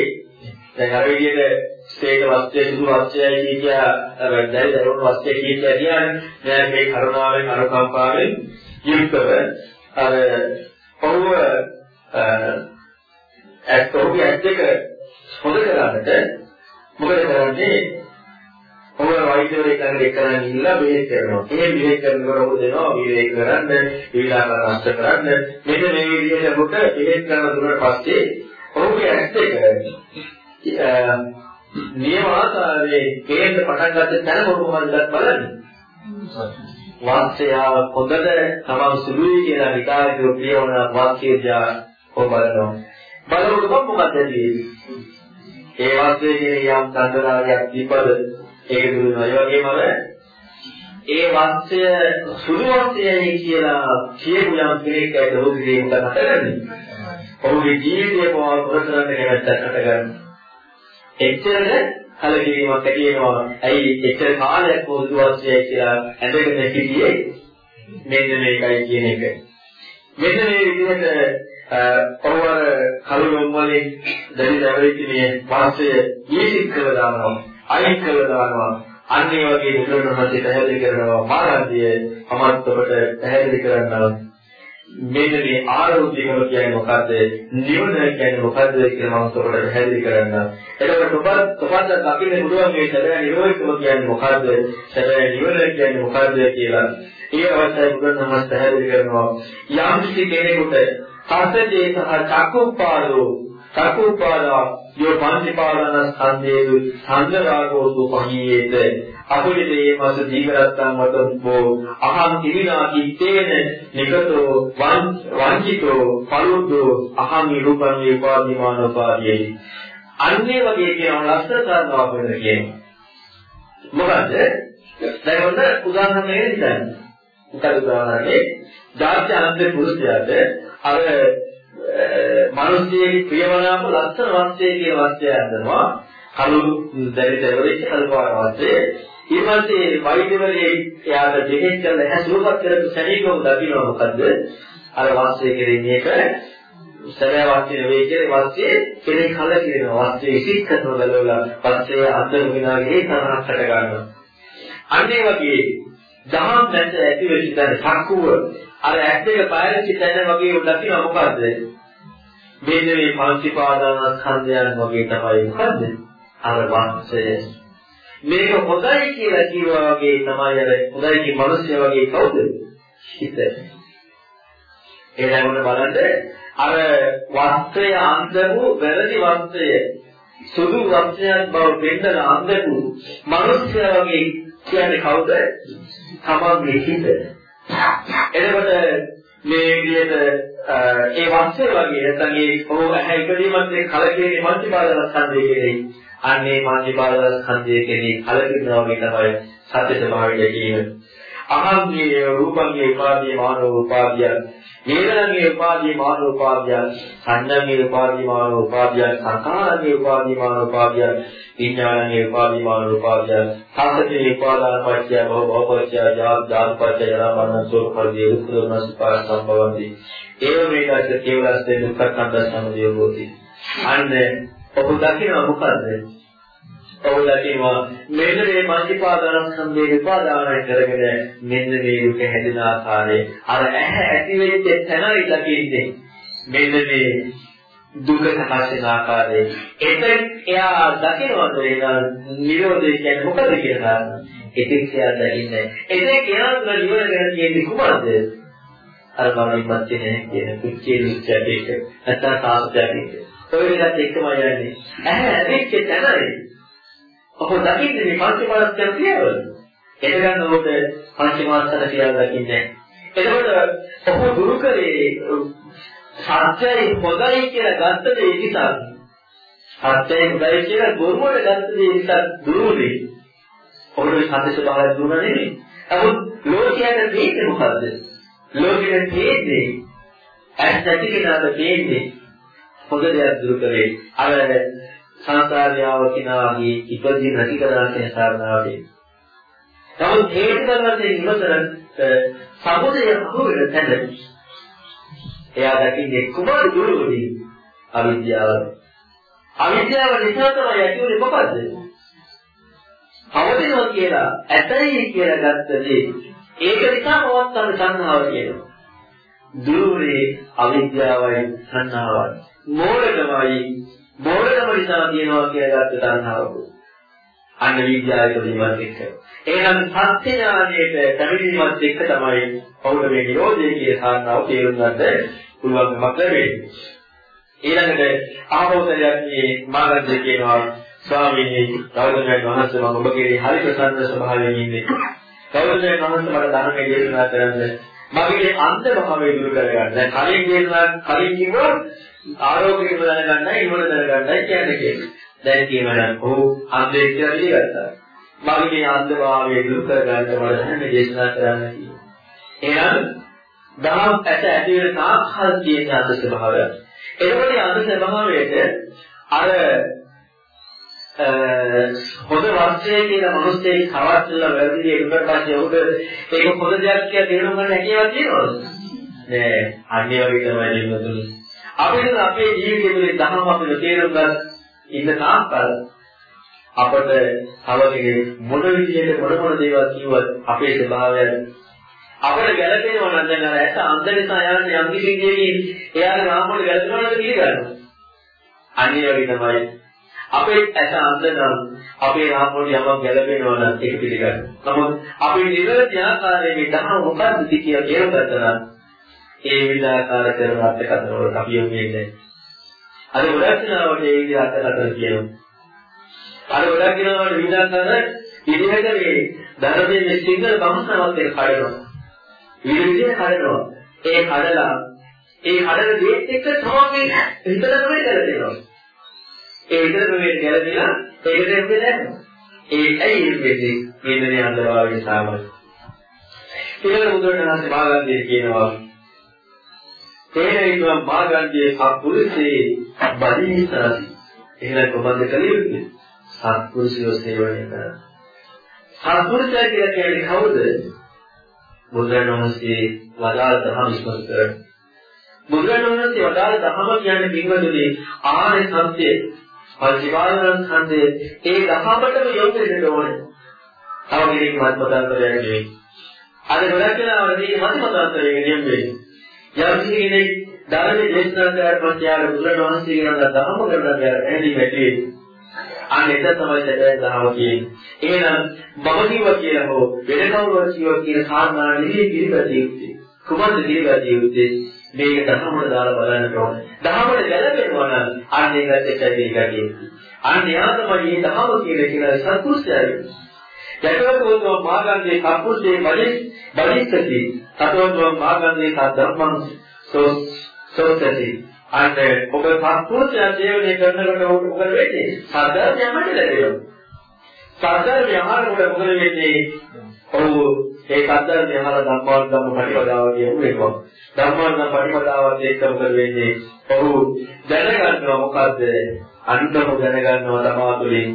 දැන් අර විදිහට ස්ථේක වස්ත්‍රය සුදු වස්ත්‍රයයි කියකියා අර දැයි දරුණු වස්ත්‍රය කියකියා කියන්නේ දැන් මේ කරුණාවෙන් අනුකම්පාවෙන් යුක්තව අර පොව ඇත්ත ඔහුගේ ඇස් දෙක හොද කරගන්නට මොකද කරන්නේ? ඔබ වෛද්‍යවරයෙක් ළඟට එක්කලා ගිහිල්ලා බෙහෙත් කරනවා. ඒ බෙහෙත් කරනකොට ඔබ දෙනවා විවේක කරන්න, විලාප රාශ කරන්න. මෙන්න මේ විදිහට ඔබට බෙහෙත් කරන දුන්නාට පස්සේ ඔහුගේ ඇස් දෙක නියම ආකාරයේ කේන්ද පටන් ගන්න තැන කොහොමද බලන්නේ? වාක්‍යය හොඳට තමන් සුළුයි කියලා විකාරකෝ කියවන වාක්‍යය ඔබ බලනවා. බලනකොට මොකක්ද වෙන්නේ? ඒ වාක්‍යයේ කියන යම් සංග්‍රහයක් දීපද ඒක දුන්නා. ඒ වගේම ඒ වාක්‍යය සුළු වාක්‍යයයි කියලා කියපු යම් කෙනෙක් ඇයිද ඔහුගේ මොකද කරන්නේ? ඔහුගේ ජීවිතය පවා කරන්නේ නැවැත්තකට ගන්න. එච්චර කලකිරීමක් ඇති වෙනවා. ඇයි එච්චර කාලයක් පොදු අවශ්‍යයි කියලා ඇඳගෙන හිටියේ මෙන්න මේකයි කියන එක. මෙන්න මේ විදිහට පොරවර කලුම් වලින් දැඩි දැවරිච්ච මේ වාසය ඊසික් කරලා දානවා. අයින් කරලා දානවා. අන්න ඒ වගේ බුදුරණවහන්සේ පැහැදිලි කරනවා මාර්ගය අමත්තවට පැහැදිලි කරනවා මෙන්න මේ ආරෝග්‍ය කම කියන්නේ මොකද්ද? නිවන කියන්නේ මොකද්ද කියලා මම ඔබට පැහැදිලි කරන්න. එතකොට ඔබ ඔබට දකින්න පුළුවන් මේ සැබෑ නිරෝධකම කියන්නේ මොකද්ද? සැබෑ නිවන කියන්නේ මොකද්ද කියලා. ඒ අවස්ථාවේ බුදුන් වහන්සේ පැහැදිලි කරනවා. යම් කිසි කෙනෙකුට සත්‍යයේ සහ චක්කුපාදෝ චක්කුපාදා යෝ පංචපාදන ස්කන්ධයේ සංගරාගෝ සුපහීයේද අකුලිතේ මස දීවරත්තං වතෝ අහං තිවිනා කිත්තේන නිකතෝ වංචිතෝ පරුද්දෝ අහං නිරූපං වේපාදිමාන උපාදීයි අන්නේ වගේ කියන ලස්සන කාරණාවක් වෙන කියනවා මොකද දැන් ඔන්න උදාහරණයක් හිතන්න මොකද උදාහරණේ? ජාත්‍ය අන්ත පුරුෂයාට අර මිනිස්සියගේ ප්‍රියමනාප ලස්සන වස්ත්‍රය කියන වස්ත්‍රය හදනවා. කළු දැරි දැරි කල්පාර වස්ත්‍රය ඊට පස්සේ වෛද්‍යවරයෙ එයාට දෙකෙන් කරලා හැසුරුපත් කරපු සැනීකම දකින්න මොකද්ද? අර වාස්තය කෙරෙන්නේ එක සැබෑ වාස්තය නෙවෙයි කියන්නේ වාස්තය කෙරේ කල කියන වාස්තය ඉසිත් කරන බලවලා වාස්තය අන්තර විනාගේ තරහට ගන්නවා. අන්නේ වගේ දහම් දැස ඇති වෙච්ච තැන සක්කුව අර ඇස් දෙක පාරිච්ච තැන වගේ දකින්න මොකද්ද? මෙන්න මේ පංචීපාදානස්කන්ධයන් වගේ තමයි මොකද්ද අර වාස්තය මේක හොඳයි කියලා කිව්වා වගේ තමයි අර හොඳයි කියන මිනිස්සු වගේ කවුද? හිත. ඒ දැනුම බලන්න අර වස්ත්‍රය අන්දපු වැරදි වස්ත්‍රය සුදු වස්ත්‍රයක් බව දෙන්නන අන්දපු මිනිස්සු වගේ කියන්නේ කවුද? තමන්ගේ හිත. එතකොට මේ විදිහට ඒ වස්ත්‍රය වගේ නැත්නම් ඒ ඔහු ඇහැ ඉදීමත් එක්ක කලකිරීමේ මන්තිපාදන ස්කන්ධය කියන්නේ අන්නේ මානසිකාල ස්කන්ධය කෙරෙහි කලකිරෙනවා වගේ තමයි සත්‍ය ස්වභාවය කියන්නේ. අහම්ගේ රූපංගේ උපාදී මානව උපාදිය වේදනගේ උපාදී මානව උපාදිය සංඥාගේ උපාදී මානව උපාදිය සංඛාරගේ උපාදී මානව උපාදිය විඥානගේ උපාදී මානව උපාදිය සාසකේ උපාදාන පත්‍ය භව භව පත්‍ය ජාත ජාත පත්‍ය ජරා මරණ ශෝක පරිදේ දුක් දුර්න සුපාර සම්භවಂತಿ ඒව මේකත් කේවලස්තේ දුක්ඛ කන්ද සමුදය හොති අන්න ඔබ දකිනවා මොකද්ද? ඔබ දකිනවා මෙන්න මේ මන්තිපාදානස්කන්ධේ විපාදානය කරගෙන මෙන්න මේ දුක හැදෙන ආකාරය අර ඇහැ ඇති වෙච්ච තැනයි දකින්නේ. මෙන්න මේ දුක සකස් වෙන ආකාරය. එතෙන් එයා දකිනවද ඒක නිරෝධය කියන්නේ මොකද කියලා එතෙක් එයා දකින්නේ. එතෙක් එයා නිවන ගැන කියන්නේ කුමක්ද? අර මනින්පත් වෙන කියන කුච්චේ දුච්චටේක නැත්නම් සාස්ත්‍යයක ඔය දෙකත් එක්කම යන්නේ. ඇහැ ඇවිත් තැනයි. ඔබ දකින්නේ මේ පංචමාස්තර ක්‍රියාවල. එද ගන්න ඔබට පංචමාස්තර ක්‍රියාව දකින්නේ. එතකොට ඔබ දුරු කරේ සත්‍යයි හොඳයි කියලා ගත්ත දේ නිසා. සත්‍යයි හොඳයි කියලා ගොරුවට ගත්ත දේ නිසා දුරුනේ. ඔබට සත්‍ය ස්වභාවය දුරුන නෙමෙයි. නමුත් ලෝකයට දෙන්නේ මොකද්ද? ලෝකෙට දෙන්නේ ඇස් ඇති කෙනාට දෙන්නේ හොඳ දෙයක් දුරු කරේ අර සංසාරියාව කිනාගේ ඉපදී නැති කරන කියන කාරණාවදී. නමුත් හේතු කරන්නේ ඉවසන සමුදය අහුවෙන තැන එයා දකින්නේ කුමාර දුරුවදී අවිද්‍යාව. අවිද්‍යාව නිසා තමයි ඇතිවෙන්නේ මොකද්ද? පවතිනවා කියලා ඇතයි කියලා ගත්ත දේ ඒක නිසා පවත්තන සංහාව කියනවා. දුරුවේ අවිද්‍යාවයි සංහාවයි. මෝඩකමයි මෝඩකම නිසා තියෙනවා කියලා ගත්ත තණ්හාව. අන්න විද්‍යාවේ ප්‍රතිමත් එක්ක. එහෙනම් සත්‍ය ඥානයේ පැමිණීමත් එක්ක තමයි පෞද්ගල මේ නිරෝධය කියන කාරණාව තේරුම් ගන්න පුළුවන්කමක් ලැබෙන්නේ. ඊළඟට ආභෝධයක් මේ මාර්ගය කියනවා ස්වාමීනි ගෞතමයන් වහන්සේ මම ඔබගේ හරි ප්‍රසන්න ස්වභාවයෙන් ඉන්නේ. ගෞතමයන් වහන්සේ මට ධර්මයේ දේශනා කරන්න මගේ අන්ත භාවය දුරු කරගන්න. දැන් කලින් දේශනා කලින් කිව්වා ආරෝග්‍යම දැනගන්නයි ඉවර දැනගන්නයි කියන්නේ කියලා. දැන් කියනවා ඔව් අන්තේ කියලා පිළිගත්තා. මගේ අන්ත භාවය දුරු කරගන්න මට ධර්මයේ දේශනා කරන්න කිව්වා. එහෙනම් දහම් ඇට ඇති වෙන තාක්කල් තියෙන අන්ත ස්වභාවය. එතකොට අන්ත ස්වභාවයට අර හොඳ වර්ෂය කියන මිනිස්සේ කවත්ලා වැරදි ඒකට පස්සේ ඔහුට ඒක හොඳ දෙයක් කියලා තේරුම් ගන්න හැකියාවක් තියෙනවද? නෑ. අන්නේ වගේ තමයි ජීවිතුනේ. අපිට අපේ ජීවිතේ තුළ ධර්ම අපිට තේරුම් ගන්න ඉන්න තාක්කල් අපට තවගේ මොන විදිහට මොන මොන දේවල් කිව්වත් අපේ ස්වභාවය අපිට ගැළපෙනවා නම් දැන් අර ඇත්ත අන්ත නිසා යන්නේ යම් කිසි දෙයකින් එයාගේ රාමුවට ගැළපෙනවා නම් පිළිගන්නවා. අන්නේ වගේ තමයි අපේ ඇස අන්දනම් අපේ රාමුවට යමක් ගැලපෙනවා නම් ඒක පිළිගන්න. නමුත් අපේ නිවැරදි ආකාරයේ මේ ධර්ම මොකක්ද කියලා තේරුම් ගන්න ඒ විලාකාර කරන අර්ථකථන වලට අපි යොමු වෙන්නේ. අර ගොඩක් දිනවට ඒ විදිහ අර්ථකථන කියනවා. අර ගොඩක් දිනවට විලාකාර ඉදිරියට මේ ධර්මයේ සිංහල බමුණවත් එක කඩනවා. විදිහට කඩනවා. ඒ කඩලා ඒ කඩන දේත් එක්ක තමයි හිතලා තමයි කරලා දෙනවා. ඒ විතර ප්‍රවේශ ගැලපිලා ඒකට එන්නේ නැහැ. ඒ ඇයි වෙන්නේ? වේදනේ අන්දරාගේ සාමයි. ඊළඟ බුදුරණවහන්සේ මාගන්ධය කියනවා තේරෙයිවා මාගන්ධයේ සත්පුරුෂේ බලිසාරි. එහෙනම් කොහොමද කලියුන්නේ? සත්පුරුෂයෝ සේවනය කරා. සත්පුරුෂය කියලා කියන්නේ කවුද? බුදුරණවහන්සේ වදාළ ධර්ම විශ්වාස කරන. බුදුරණවහන්සේ වදාළ ධර්ම කියන්නේ පින්වතුනි ආර්ය සත්‍යය පරිපාලන ඛණ්ඩයේ ඒ දහමටම යොමු වෙන්න ඕනේ. තව කෙනෙක් මත්මතාන්තරයක් නෙවෙයි. අද ගොඩක් වෙලාවට මේ මත්මතාන්තරයේ නෙමෙයි. යම් කෙනෙක් ධර්මයේ දේශනා කරලා පස්සේ ආර බුදුරණවහන්සේ කියන ධර්ම කරලා ඇදී වැටේ. අන්න ඒක තමයි සැබෑ ධර්ම කියන්නේ. එහෙනම් මම කිව්ව කියලා හෝ වෙන කවුරුත් කිව්ව කියන කාරණා නෙවෙයි පිළිපැදිය යුත්තේ. කුමක්ද පිළිපැදිය යුත්තේ? මේක දහමට දාලා බලන්න ඕනේ. දහමට ගැලපෙනවා නම් අන්න ඒකත් එකයි මේකයි. අන්න එයා තමයි මේ දහම කියලා කියන සත්පුරුෂයයි. යටවතුන් මාගන්ධේ කප්පුසේ බලිස් බලිස්සති. තතෝන් මාගන්ධේ සද්ධම්මං සෝ සෝතති. අන්න ඔබ සත්පුරුෂය දේවනේ කරනකොට මොකද වෙන්නේ? සද්ධර්මයමද ලැබෙනවා. සද්ධර්මය අහනකොට මොකද වෙන්නේ? ඔව් ඒ සද්ධර්මය අහලා ධම්මාන ධම්ම පරිවදාව කියුවේකෝ. ධම්මාන පරිවදාවත් එක්ක මොකද වෙන්නේ? ඔහු දැනගන්නවා මොකද්ද? අන්තම දැනගන්නවා තමා තුළින්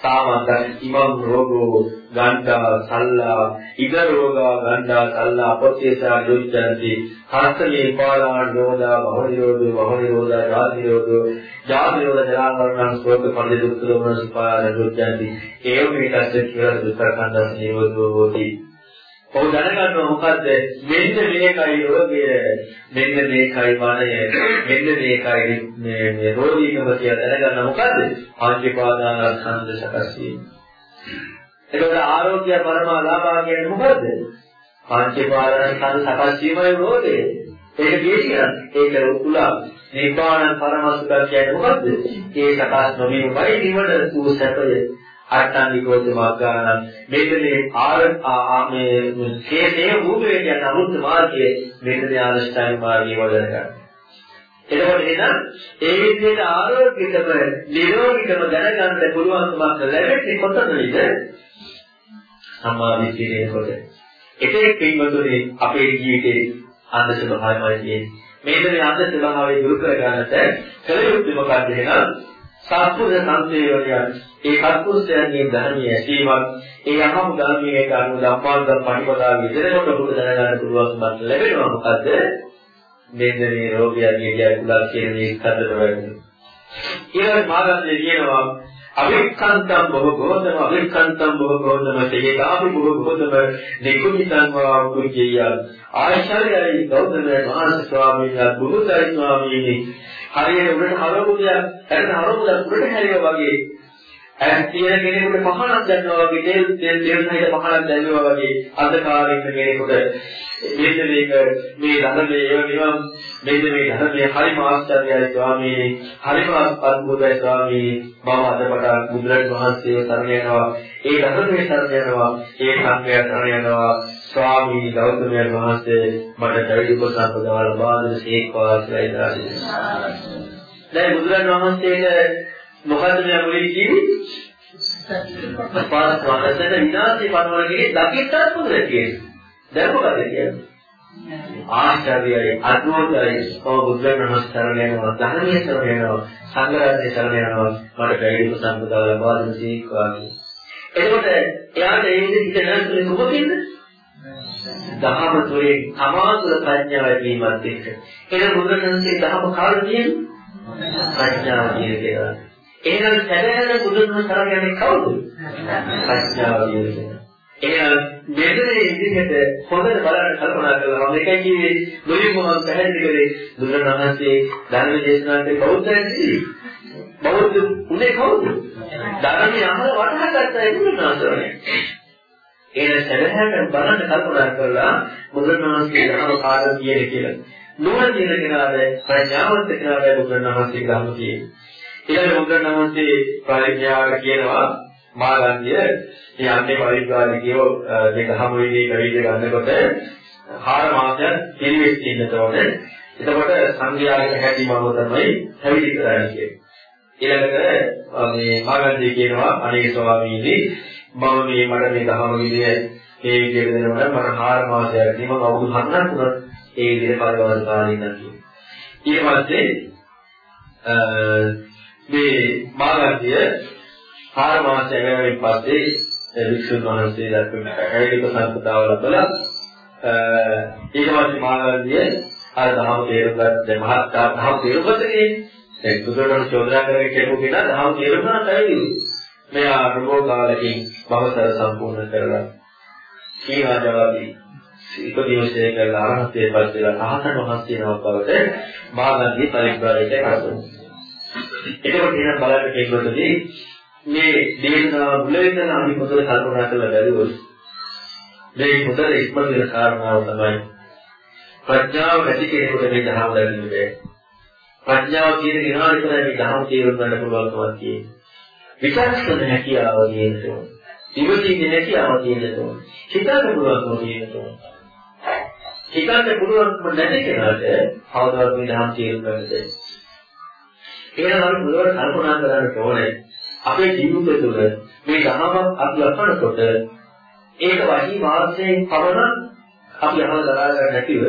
සාමන්තං ඉමං රෝගෝ ගණ්ඩා සල්ලා ඉද රෝගා ගණ්ඩා සල්ලා අපොත්තේසා යොච්චන්ති හස්තේ පාලාණ යෝදා බහනිරෝධෝ බහනිරෝධා ජාතිරෝධෝ ජාතිරෝධ ජලාවරණං ශෝක පරිදි දුක්ඛෝමන සුපාර යොච්චන්ති ඒව මේකත් කියලා දුක්ඛ කන්දස් නිරෝධෝ හෝති ඔව් දැනගන්නවා මොකද්ද? මෙන්න මේකයි රෝගය මෙන්න මේකයි වනය මෙන්න මේකයි මේ මේ රෝගීකම කියලා දැනගන්න මොකද්ද? පංචපාදානස්කන්ධ සකස් වීම. එතකොට ආරෝග්‍ය පරමා ලාභා කියන්නේ මොකද්ද? පංචපාදානස්කන්ධ සකස් වීමයි රෝගය ඒක කියන්නේ ඒක උතුලා නිපාන පරමසුඛ කියන්නේ මොකද්ද? ඒ සකස් නොවීමයි නිවන සූ සැපය. අට්ඨානිකෝච මාර්ගාන මේකේ ආර මේ හේතේ රූපේ කියන අමුත් මාර්ගයේ මේකේ ආරෂ්ඨායි මාර්ගය වල ගන්න. එතකොට එහෙනම් ඒ විදිහට ආරෝග්‍යකම නිරෝගීකම දැනගන්න පුළුවන්කමක් ලැබෙන්නේ කොතනද? සම්මාදිට්ඨියේකොට. ඒකේ පින්වතුනි අපේ ජීවිතේ අන්ධ ස්වභාවයමයි තියෙන්නේ. මේකේ අන්ධ ස්වභාවය දුරු කර ගන්නට කල යුත්තේ මොකක්ද එහෙනම්? සත්පුරුෂ සංසේවනයන් ඒ සත්පුරුෂයන්ගේ ධර්මයේ ඇසීමත් ඒ අහමු ධර්මයේ කරුණු ධම්මාන්තම් පරිපදා විදිහට ඔබට දැනගන්න පුළුවන්කමක් ලැබෙනවා. මොකද මෙන්න මේ රෝගයන්ගේ කියකුලා කියන මේ ස්කන්ධ ප්‍රවැත්ම ඊළඟ මාර්ගයේ කියනවා අවික්කන්තම් බොහෝ ගෝතම අවික්කන්තම් බොහෝ ගෝතම තේකාපි බොහෝ ගෝතම නිකුමිතං වා කුජිය ආශ්චර්යයි ගෞතම මහා ස්වාමීන් වහන්සේ බුදුසයි ස්වාමීනි හරියට උඩට හරවුදියා එතන හරවුදියා උඩට හැරියා වගේ. ඇස් තියෙන කෙනෙකුට පහනක් දැන්නවා වගේ තේල් තේල් තේල් සහිත පහනක් දැන්නවා වගේ අන්ධකාරයෙන් කෙනෙකුට මෙන්න මේක මේ ධර්මයේ ඒව නිවන් මෙන්න මේ ධර්මයේ හරිම ආශ්චර්යයි ස්වාමීනි හරිම අద్భుතයි ස්වාමීනි මම අදපට බුදුරජාණන් වහන්සේව සරණ යනවා. ඒ ධර්මයේ සරණ යනවා. ඒ සංඝයා සරණ යනවා. ස්වාමීනි ගෞතමයන් වහන්සේ මට දෛනික උපසම්පදාවල බාධන සීක්වා කියලා ඉදලා දැන් බුදුරජාණන් වහන්සේට මොකද්ද මේ මුලින් කිව්වේ? පාස් වහන්සේට විනාශේ පනවලගේ දකින්නත් පුදුර කියන්නේ. දැන් මොකද කියන්නේ? ආශ්චර්යයි අද්භූතයි ඔබ බුද්ධ නමස්කාරණ යනවා ධර්මයේ සරණ යනවා සංඝරත්නයේ සරණ යනවා මට බැරිම සම්පදාව ලබා දෙන සීක්වා එතකොට එයාට ඒ විදිහට හිතන මොකදින්ද? දහම තුළින් සමාතුල ප්‍රඥාව ලැබීමත් එක්ක එන බුදුරජාණන්සේ දහම කාලේ තියෙන ප්‍රඥාව කියන දේවල් එහෙනම් සැබෑම බුදුන් වහන්සේ කියන්නේ කවුද? ප්‍රඥාව කියන්නේ. එහෙනම් මෙතනේ ඉදිරියට හොඳට බලන්න කල්පනා කරලා මම එකයි කිව්වේ මුලින්ම මම පැහැදිලි කරේ බුදුන් වහන්සේ ධර්ම දේශනා කරේ බෞද්ධයන්දී. බෞද්ධ උනේ කවුද? ධර්මයේ අහල වටහා ගත්තා බුදුන් වහන්සේ. එහෙනම් සැබෑම බලන්න කල්පනා කරලා බුදුන් වහන්සේ ධර්ම කාර්ය කියන්නේ කියලා. නුවණ තියෙන කෙනාට ප්‍රඥාවන්ත කෙනාට බුදුන් වහන්සේ ගාම තියෙන්නේ. ඊළඟ බුදුරණවහන්සේ පරිඥාවට කියනවා මාගන්ධිය යන්නේ පරිඥානිකයෝ දෙකම වේදී කවිද ගන්නකොට හාර මාසයක් පිළිවෙත් ඉන්නට ඕනේ. එතකොට සංඝයාගේ හැටිමව තමයි හැවිලි කරන්නේ කියන්නේ. ඊළඟට මේ මාගන්ධිය කියනවා අනේ ස්වාමීනි මම මේ මට මේ දහම විදිය මේ විදිය දෙනකොට මම හාර මාසයක් නේ මම අවුරුදු 7ක් වුණා ඒ විදිහට පරිවර්තන කාලේ ඉඳන් ඊට පස්සේ මේ මාගන්ධිය හාර මාසයක් යනමින් පස්සේ වික්ෂුන් වහන්සේ දක්වන ඇයිලික සම්පදාව ලැබලා ඊට පස්සේ මාගන්ධිය අර දහම තේරුම් ගත්ත මහත්තා දහම තේරුම් ගත්තේ ඒ බුදුරජාණන් චෝදනා කරගෙන කියපු කෙනා දහම තේරුම් ගන්න ඇවිල්ලි මෙයා රෝග කාලෙකින් භවතර සම්පූර්ණ කරලා. කීවා ජවාදී ඉපදීමේ කරලා අරහතේ පස්සේ රහතන් වහන්සේ නමක් බවට මාගන්ධිය පරිබ්‍රාජයට කරදුනා එතකොට එහෙනම් බලන්න කෙනෙකුටදී මේ දේශනාව මුල ඉඳන් අපි පොතේ කල්පනා කරලා බැලුවොත් මේ පොතේ ඉක්මන වෙන කාරණාව තමයි ප්‍රඥාව නැති කෙනෙකුට මේ ධර්ම දැනෙන්නේ බැහැ. ප්‍රඥාව කියන කෙනාට විතරයි මේ ධර්ම තේරුම් ගන්න පුළුවන්කමක් තියෙන්නේ. විචක්ෂණ හැකියාව තියෙනවා. ඉවසීමේ හැකියාව තියෙනවා. හිතන්න පුළුවන්කම තියෙනවා. හිතන්න පුළුවන්කම නැති කෙනාට කවදාවත් මේ ධර්ම තේරුම් ගන්න බැහැ. එහෙනම් අපි මුලවට කල්පනා කරන්න ඕනේ අපේ ජීවිතය තුළ මේ ධර්මයක් අපි අත්වනකොට ඒක වහී මාර්ගයෙන් පවන අපි අහල දරා ගන්න නැතිව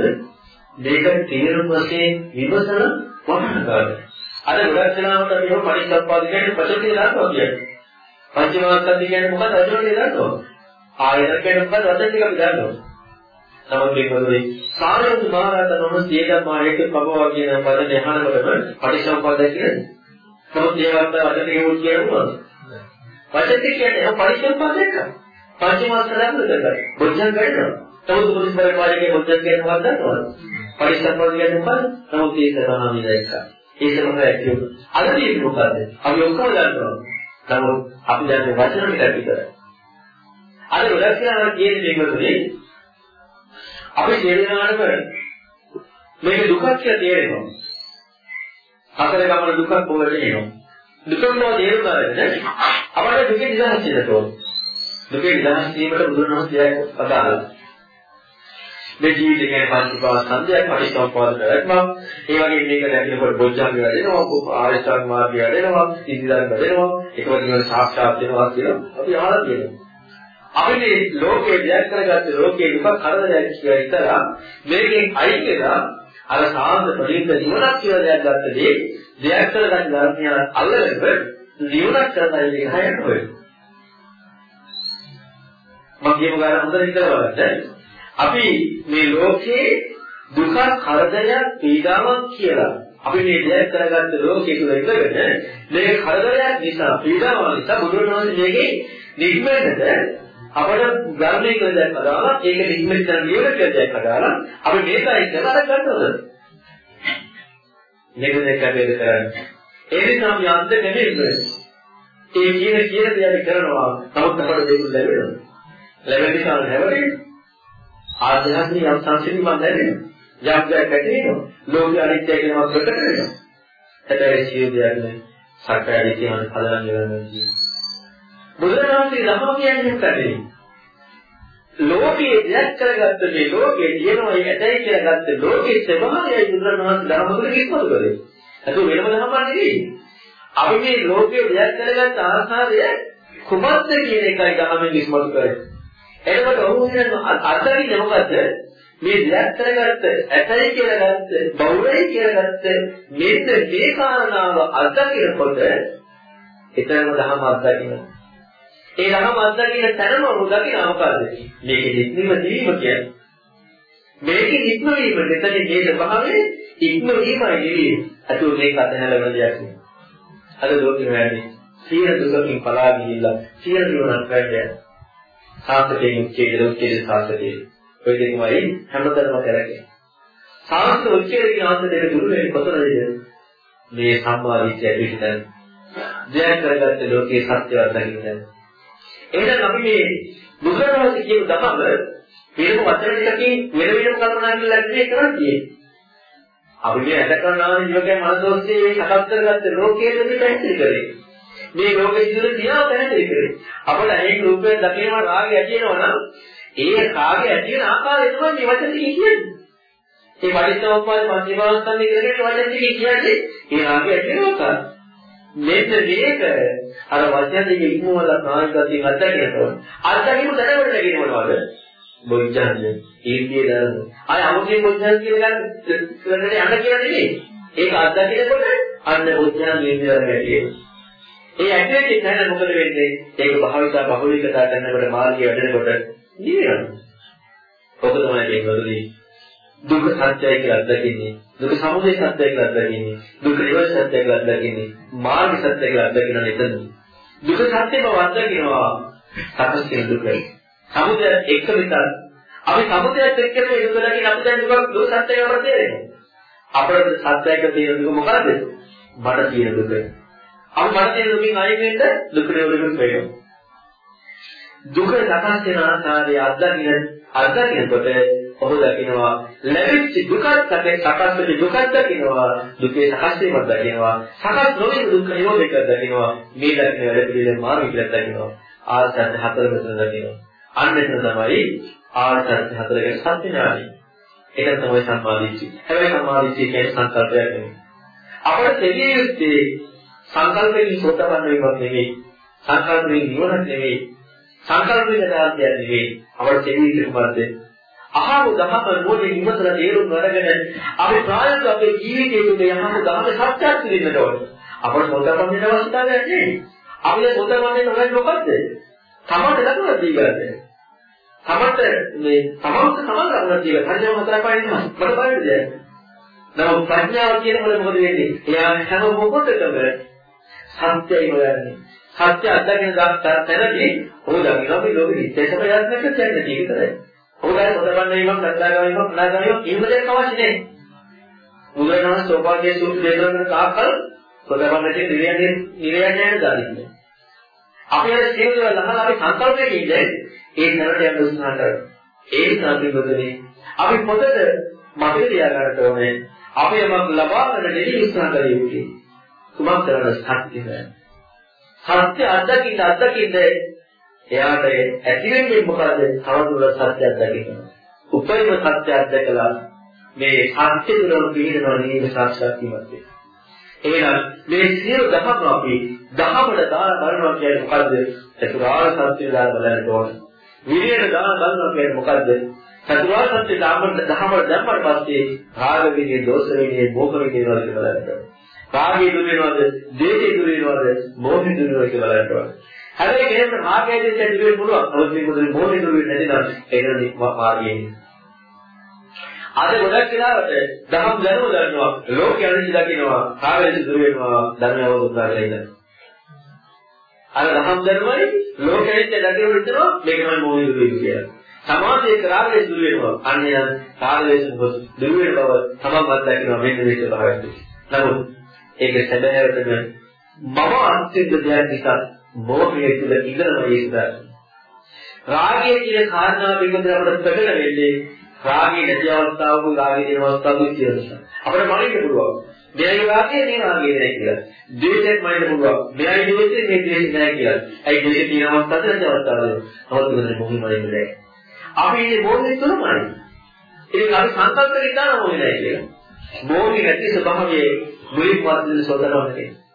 මේක තේරුම් වශයෙන් විමසන වටහා ගන්න. අද ගොඩක් දෙනාට අපි එහෙම පරිස්සම්පාද කියන්නේ ප්‍රතිපේ දානවා කියන්නේ. පංචමාස්කන්ධ කියන්නේ මොකක්ද අදෝනේ දානවා. ආයතන කියන්නේ මොකක්ද අද ටික අපි දානවා. නමුත් මේ පොතේ සාරවත්තු මහරහතන් වහන්සේ ධර්මා එක පබවා කියන පද දෙහනකොටම පරිසම්පාද කියන්නේ. නමුත් ඒවත් අදට ගෙවුත් කියනවා. වචන කියන්නේ පරිසම්පාද එක. පංචමාස්කන්ධ දෙක. බොජ්ජං කරනවා. නමුත් පුදුමයි වාදයේ බොජ්ජං කියන මොකක්ද දන්නවද? පරිසම්පාද කියන්නේ මොකක්ද? නමුත් ඒක තමයි මේක. ඒක තමයි ඇත්තම. අද තියෙන්නේ මොකද්ද? අපි ඔක්කොම දන්නවා. නමුත් අපි දන්නේ වචන ටිකක් විතරයි. අද ගොඩක් කියලා කියන්නේ මේකද අපි තේරෙනාටම මේක දුකක් කියලා තේරෙනවා. හතර ගමන දුකක් පොළට එනවා. දුක නෝ තේරුණාද? අපිට දුකේ නිදහස් වෙන්න ඕන. දුකේ නිදහස් වීමට බුදුරණවහන්සේ පදාලා. මේ ජීවිතය කියන්නේ පංචපාද සංදයක් පරිසම්පාද කරගන්නවා. ඒ වගේ මේක දැකිනකොට බොජ්ජංග වැඩෙනවා, ආයතන මාර්ගය වැඩෙනවා, සිද්ධාර්ථ වැඩෙනවා, ඒකම නිවන සාක්ෂාත් වෙනවා කියලා අපි අහලා තියෙනවා. අපි මේ ලෝකේ දෙයක් කරගත්ත ලෝකේ දුක කරදරයක් කියලා හිතලා මේකෙන් අයින් වෙලා අර සාන්ත ප්‍රණීත නිවනක් කියලා දෙයක් ගත්ත දේ දෙයක් කරගන්න ධර්මය අල්ලගෙන නිවනක් කරන්න ඉන්නේ හයන ඔය. මම කියමු ගාන හොඳට හිතලා බලන්න. අපි මේ ලෝකේ දුක කරදරයක් පීඩාවක් කියලා අපි මේ දෙයක් කරගත්ත ලෝකයේ තුල ඉඳගෙන මේ කරදරයක් නිසා පීඩාවක් නිසා බුදුරණවහන්සේ මේකේ නිග්මනද අපිට ධර්මයේ කියලා දැක් හදාලා ඒක නිග්මන කරන නියම කියලා දැක් හදාලා අපි මේකයි කරලා ගන්නවද මේක දෙක බෙද කරන්නේ ඒ නිසා අපි අන්ත නෙමෙයි ඒ කියන කියන දේ කරනවා නමුත් අපට දෙයක් ලැබෙනවා ලැබෙන නිසා නැවරේ ආධ්‍යාත්මික යම් සංසිඳීමක් ලැබෙනවා යම් දෙයක් ඇති වෙනවා. ලෝකයේ අනිත්‍ය කියනවා ප්‍රකට වෙනවා. හැබැයි සියලු දෙයක් නේ සක්කාය දිට්ඨියන් හදලා නිවනවා කියන්නේ. බුදුරජාණන්සේ ධර්ම කියන්නේ මොකද? ලෝකයේ දෙයක් කරගත්ත මේ ලෝකයේ තියෙනවා ඒක ඇතයි කියලා ගත්ත ලෝකයේ ස්වභාවයයි බුදුරජාණන් ධර්ම වල කිස්මතු කරේ. ඒක වෙනම ධර්මයක් නෙවෙයි. අපි මේ ලෝකයේ දෙයක් කරගත්ත ආකාරය කුමක්ද කියන එකයි ධර්මයෙන් කිස්මතු කරේ. එතකොට ඔහු කියන අත්දැකීම මොකද්ද? මේ දෙයක් කරගත්ත ඇතයි කියලා ගත්ත බෞරයි කියලා ගත්ත මෙන්න මේ කාරණාව අත්දකිනකොට එතරම් දහම අත්දකින්න. ඒ දහම අත්දකින්න තැනම උදකින මොකද්ද? මේකෙ නිත්‍යම දීම කියන්නේ. මේකෙ නිත්ම වීම මෙතන මේ ස්වභාවයේ ඉක්ම වීමයි නෙවෙයි. අතෝ මේක අතහැරලා දෙයක් නෙවෙයි. අද ලෝකෙ වැඩි සියලු දුකකින් පලා ගිහිල්ලා සියලු දුරක් වැඩි. සාස්ත්‍රයෙන් උච්චේ දොස්කේ සාස්ත්‍රයේ ඔය දෙකමයි හැමතැනම කරන්නේ. සාස්ත්‍ර උච්චේරී ආන්ත දෙක දුරු වෙන්නේ කොතනද? මේ සම්මාදිට්ඨිය පිටින් ජය කරගත්ත ලෝකයේ සත්‍යවත් දකින්න. එහෙනම් අපි මේ බුදුරජාණන් කියන දහම වෙනම වචන දෙකකින් වෙන වෙනම කල්පනා කරලා ඉන්නේ කරන්නේ. අපි මේ ඇට කරනවා නියෝගයේ මනසෝස්සේ සකස් කරගත්ත ලෝකයේ දෙක පැහැදිලි කරේ. මේ ලෝකෙ ඉදිරිය තියා පැහැදිලි කරේ. අපල අනෙක් රූපයෙන් දකිනම රාගය ඇති වෙනවා නම් ඒ කාගේ ඇති වෙන ආකාරය තමයි මේ වචන ටික කියන්නේ. මේ පරිස්සමපාද පංචමාස්කන්ධය කියලා වචන ටික කියන්නේ ඒ රාගය ඇති වෙන ආකාරය. මෙන්න මේක අර වචන දෙක ඉක්මවල ප්‍රාණගතිය අත්දකිනකොට අත්දකින්න දැනගන්න නැගෙනවද? බොජ්ජන්නේ ඊර්තිය දරන. ආය අමුතින් බොජ්ජන් කියලා ගන්න කරන්නේ අන්න කියලා නෙමෙයි. ඒක අත්දකිනකොට අන්න බොජ්ජන් ඊර්තිය දරන ඒ ඇටේ දැන මොකද වෙන්නේ? ඒක භාවිතා බහුලීකතා කරනකොට මාර්ගය වැඩෙනකොට නිවෙනවා. ඔක තමයි මේකවලදී දුක සත්‍යය කියලා අත්දකින්නේ. දුක සමුදය සත්‍යය කියලා අත්දකින්නේ. දුක නිරෝධ සත්‍යය කියලා අත්දකින්නේ. මාර්ග සත්‍යය කියලා අත්දකින්න එතන. දුක සත්‍ය බව අත්දකිනවා. සකස් කියන දුක. සමුදය එක විතර අපි සමුදයත් එක්කම ඒක දකින්න අපි දැන් දුක දුක සත්‍යය වල තේරෙනවා. අපිට සත්‍යයක තියෙන දුක මොකද්ද? මට තියෙන දුක. අපි මට තියෙන දුකින් අයින් වෙන්න දුක නිරෝධ වෙනවා. දුක සකස් වෙන ආකාරය අත්දකින්න අත්දකිනකොට ඔහු දකිනවා. ලැබිච්ච දුකත් සකස් වෙච්ච දුකත් දකිනවා. දුකේ සකස් වීමක් දකිනවා. සකස් නොවන දුක නිරෝධයක් දකිනවා. මේ දකින වැඩ පිළිවෙල මාරු කියලා දකිනවා. ආසත් හතර මෙතන දකිනවා. අන්න එතන තමයි ආසත් හතරක සත්‍ය ඥානයි ඒක තමයි සම්මාදිට්ඨිය. හැබැයි සම්මාදිට්ඨිය කියන්නේ සංකල්පයක් නෙමෙයි. අපිට දෙවිය යුත්තේ සංකල්පයෙන් සෝතපන්න වීමක් නෙමෙයි. සංකල්පයෙන් නිවනක් නෙමෙයි. සංකල්පික දාර්ශනය නෙවෙයි අපට තේරෙන්නේ මොකද්ද? අහමු දහම මොලේ ඉමතලා තේරුම් අරගෙන අපි ප්‍රායෝගික අපේ ජීවිතයේ තුල යහමු දහම සත්‍යයක් පිළිගන්න ඕනේ. අපට මොකක්ද වෙන අවස්ථාවක් නැහැ. අපිට මොකක්ද වෙන්නේ මොකද්ද? තමන්ට ලකුණක් දීගන්නේ. තමන්ට මේ තමන්ට තමන් ලකුණක් දීලා පරිණාම හතර පහෙන් මට බලන්න නමුත් ප්‍රඥාව කියනකොට මොකද වෙන්නේ? එයා හැම මොහොතකම සත්‍යයි හොයන්නේ. සත්‍ය අත්දකින්න තැනදී ඔහු දකිනවා මේ ලෝකෙ නිත්‍යසම යත්නක කියන්නේ විතරයි. ඔහු දැන් හොදවන්න වීමක් නැත්නම් වීමක් නැත්නම් වීමක් කිසිම දෙයක් අවශ්‍ය නැහැ. බුදුරජාණන් සෝපාගේ සූත්‍ර දේශනා කරන කාකල් හොදවන්නට නිරයන්නේ නිරයන්නේ දාන්නේ. අපි අර සියලු ලහන අපි සංකල්පයේ ඉන්නේ ඒ නරට යන උත්සාහ කරනවා. ඒ නිසා පිළිබඳනේ අපි පොතට මතක තියාගන්න ඕනේ අපි යමක් ලබා ගන්න දෙවි උත්සාහ කළ යුතුයි. කුමක් කරන්න සත්‍යද? සත්‍ය අත්දකින්න අත්දකින්න එයාට ඇති වෙන්නේ මොකද? තවදුරටත් සත්‍ය අත්දකින්න. උපරිම සත්‍ය අත්දකලා මේ සත්‍ය තුළ පිළිදෙනවා නේද සාක්ෂාත් වීමත් එහෙනම් මේ සියලු දහම අපි දහමට දාන බලනවා කියන්නේ මොකද්ද? චතුරාර්ය සත්‍ය දාන බලන්න ඕන. විරියට දාන බලනවා කියන්නේ මොකද්ද? චතුරාර්ය සත්‍ය දාමට දහමට දැම්මට පස්සේ රාග විරිය, දෝෂ විරිය, මෝහ විරිය වල බලන්න. රාගය දුර වෙනවද? දේශය දුර වෙනවද? මෝහය දුර වෙනවද කියලා බලන්න ඕන. හැබැයි මේක රාගය දේශය දුර වෙන්න පුළුවන්. නමුත් මේක දුර මෝහය දුර වෙන්නේ නැතිනම් ඒක මාර්ගයේ. අද ගොඩක් වෙලාවට දහම් දැනුම ගන්නවා ලෝකයේ අනිත් දකින්නවා කාගෙද දුර වෙනවා ධර්මය අවබෝධ කරගන්න. අර දහම් දැනුමයි ලෝකයේ දකින්න විතරෝ මේක තමයි මොහොත දුර කියලා. සමාජයේ රාගයේ දුර වෙනවා. අන්නේ රාගයේ දුර වෙන බව තමන්වත් දකින්නවා මෙන්න මේක භාවයට. නමුත් ඒක සැබෑවටම මම අන්තිම දෙයක් නිසා මොහේ තුල ඉඳලා මේක රාගය කියන කාරණාව පිළිබඳව අපිට ප්‍රකට වෙන්නේ රාගයේ නැති අවස්ථාවක රාගයේ තියෙන අවස්ථාවක තියෙනවා. අපිට මනින්න පුළුවන්. මෙයයි රාගයේ තියෙන රාගයේ නැහැ කියලා. ද්වේෂයක් මනින්න පුළුවන්. මෙයයි ද්වේෂයේ මේ ද්වේෂය නැහැ කියලා. ඒ ද්වේෂයේ තියෙන අවස්ථාවක නැති අවස්ථාවක. අවුත් මෙතන මොහින් මනින්න නැහැ. අපි මේ මොහොතේ තුනමයි. ඉතින් අපි සංකල්ප කරලා ඉඳලා මොහින් නැහැ කියලා. මොහොතේ නැති ස්වභාවයේ මුලින්ම වදින සෝදනවන්නේ. අපි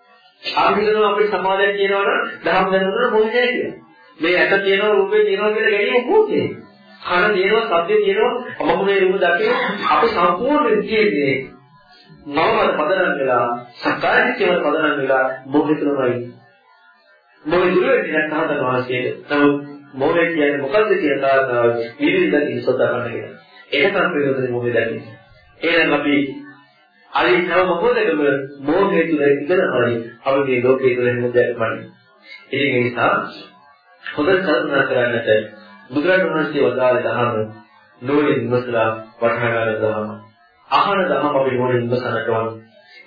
හිතනවා අපේ සමාජය කියනවනම් දහම් දැනුනොත් මොහින් නැහැ කියලා. මේ ඇට තියෙනවා රූපේ තියෙනවා කියලා ගැනීම මොකෝද? කන තියෙනවා, ශබ්දේ තියෙනවා, මම මේ රූප දකිනවා. අපි සම්පූර්ණ විදියේ නවමද පදනම් වෙලා, සකාරිත්‍යවල පදනම් වෙලා මොහිතනමයි. මොහි දුර වෙන්නේ නැත්නම් වාසියේ. නමුත් මොහේ කියන්නේ මොකද්ද කියන කාරණාව විවිධකින් සොදා ගන්න එක. ඒක තමයි ප්‍රයෝජනේ මොහේ දැක්කේ. එහෙනම් අපි අලි හැම මොහොතකම මොහේ තුල ඉඳලා හරි අපි මේ ලෝකයේ තුල හැම දෙයක්ම බලන්නේ. ඒ නිසා හොඳට කල්පනා කරන්නට බුදුරජාණන් වහන්සේ වදාළ ධර්ම නෝනින් විමසලා වටහා ගන්න ධර්ම. අහන ධර්ම අපි නෝනින් විමසන්නට ඕන.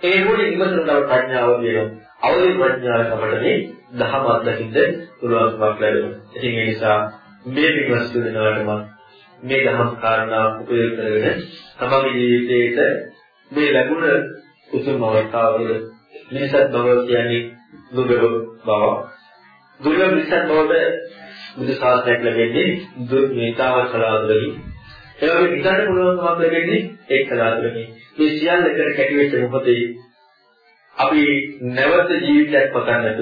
ඒ නෝනින් විමසන බව ප්‍රඥාව කියනවා. අවදි ප්‍රඥාව අපට මේ ධර්ම අත්දකින්න පුළුවන්කමක් ලැබෙනවා. ඉතින් ඒ නිසා මේ පිටවස්තු දෙනාටම මේ ධර්ම කාරණා උපයෝග කරගෙන තමගේ ජීවිතේට මේ ලැබුණ උතුම් අවස්ථාවල මිනිසත් බව කියන්නේ දුර්ලභ බව. දුර්ලභ මිනිසත් බවට බුදු ශාසනයක් ලැබෙන්නේ දුර්මේතාව කලාතුරකින්. ඒ වගේ හිතන්න පුළුවන්කමක් ලැබෙන්නේ ඒ කලාතුරකින්. මේ සියල්ල එකට කැටි වෙච්ච මොහොතේ අපි නැවත ජීවිතයක් පතන්නට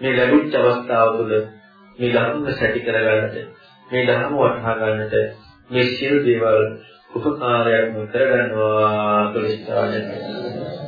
මේ ලැබුච්ච අවස්ථාව තුළ මේ ධර්ම සැටි කරගන්නට මේ ධර්ම වටහා ගන්නට මේ සියලු දේවල් උපකාරයක් කරගන්නවා කියලා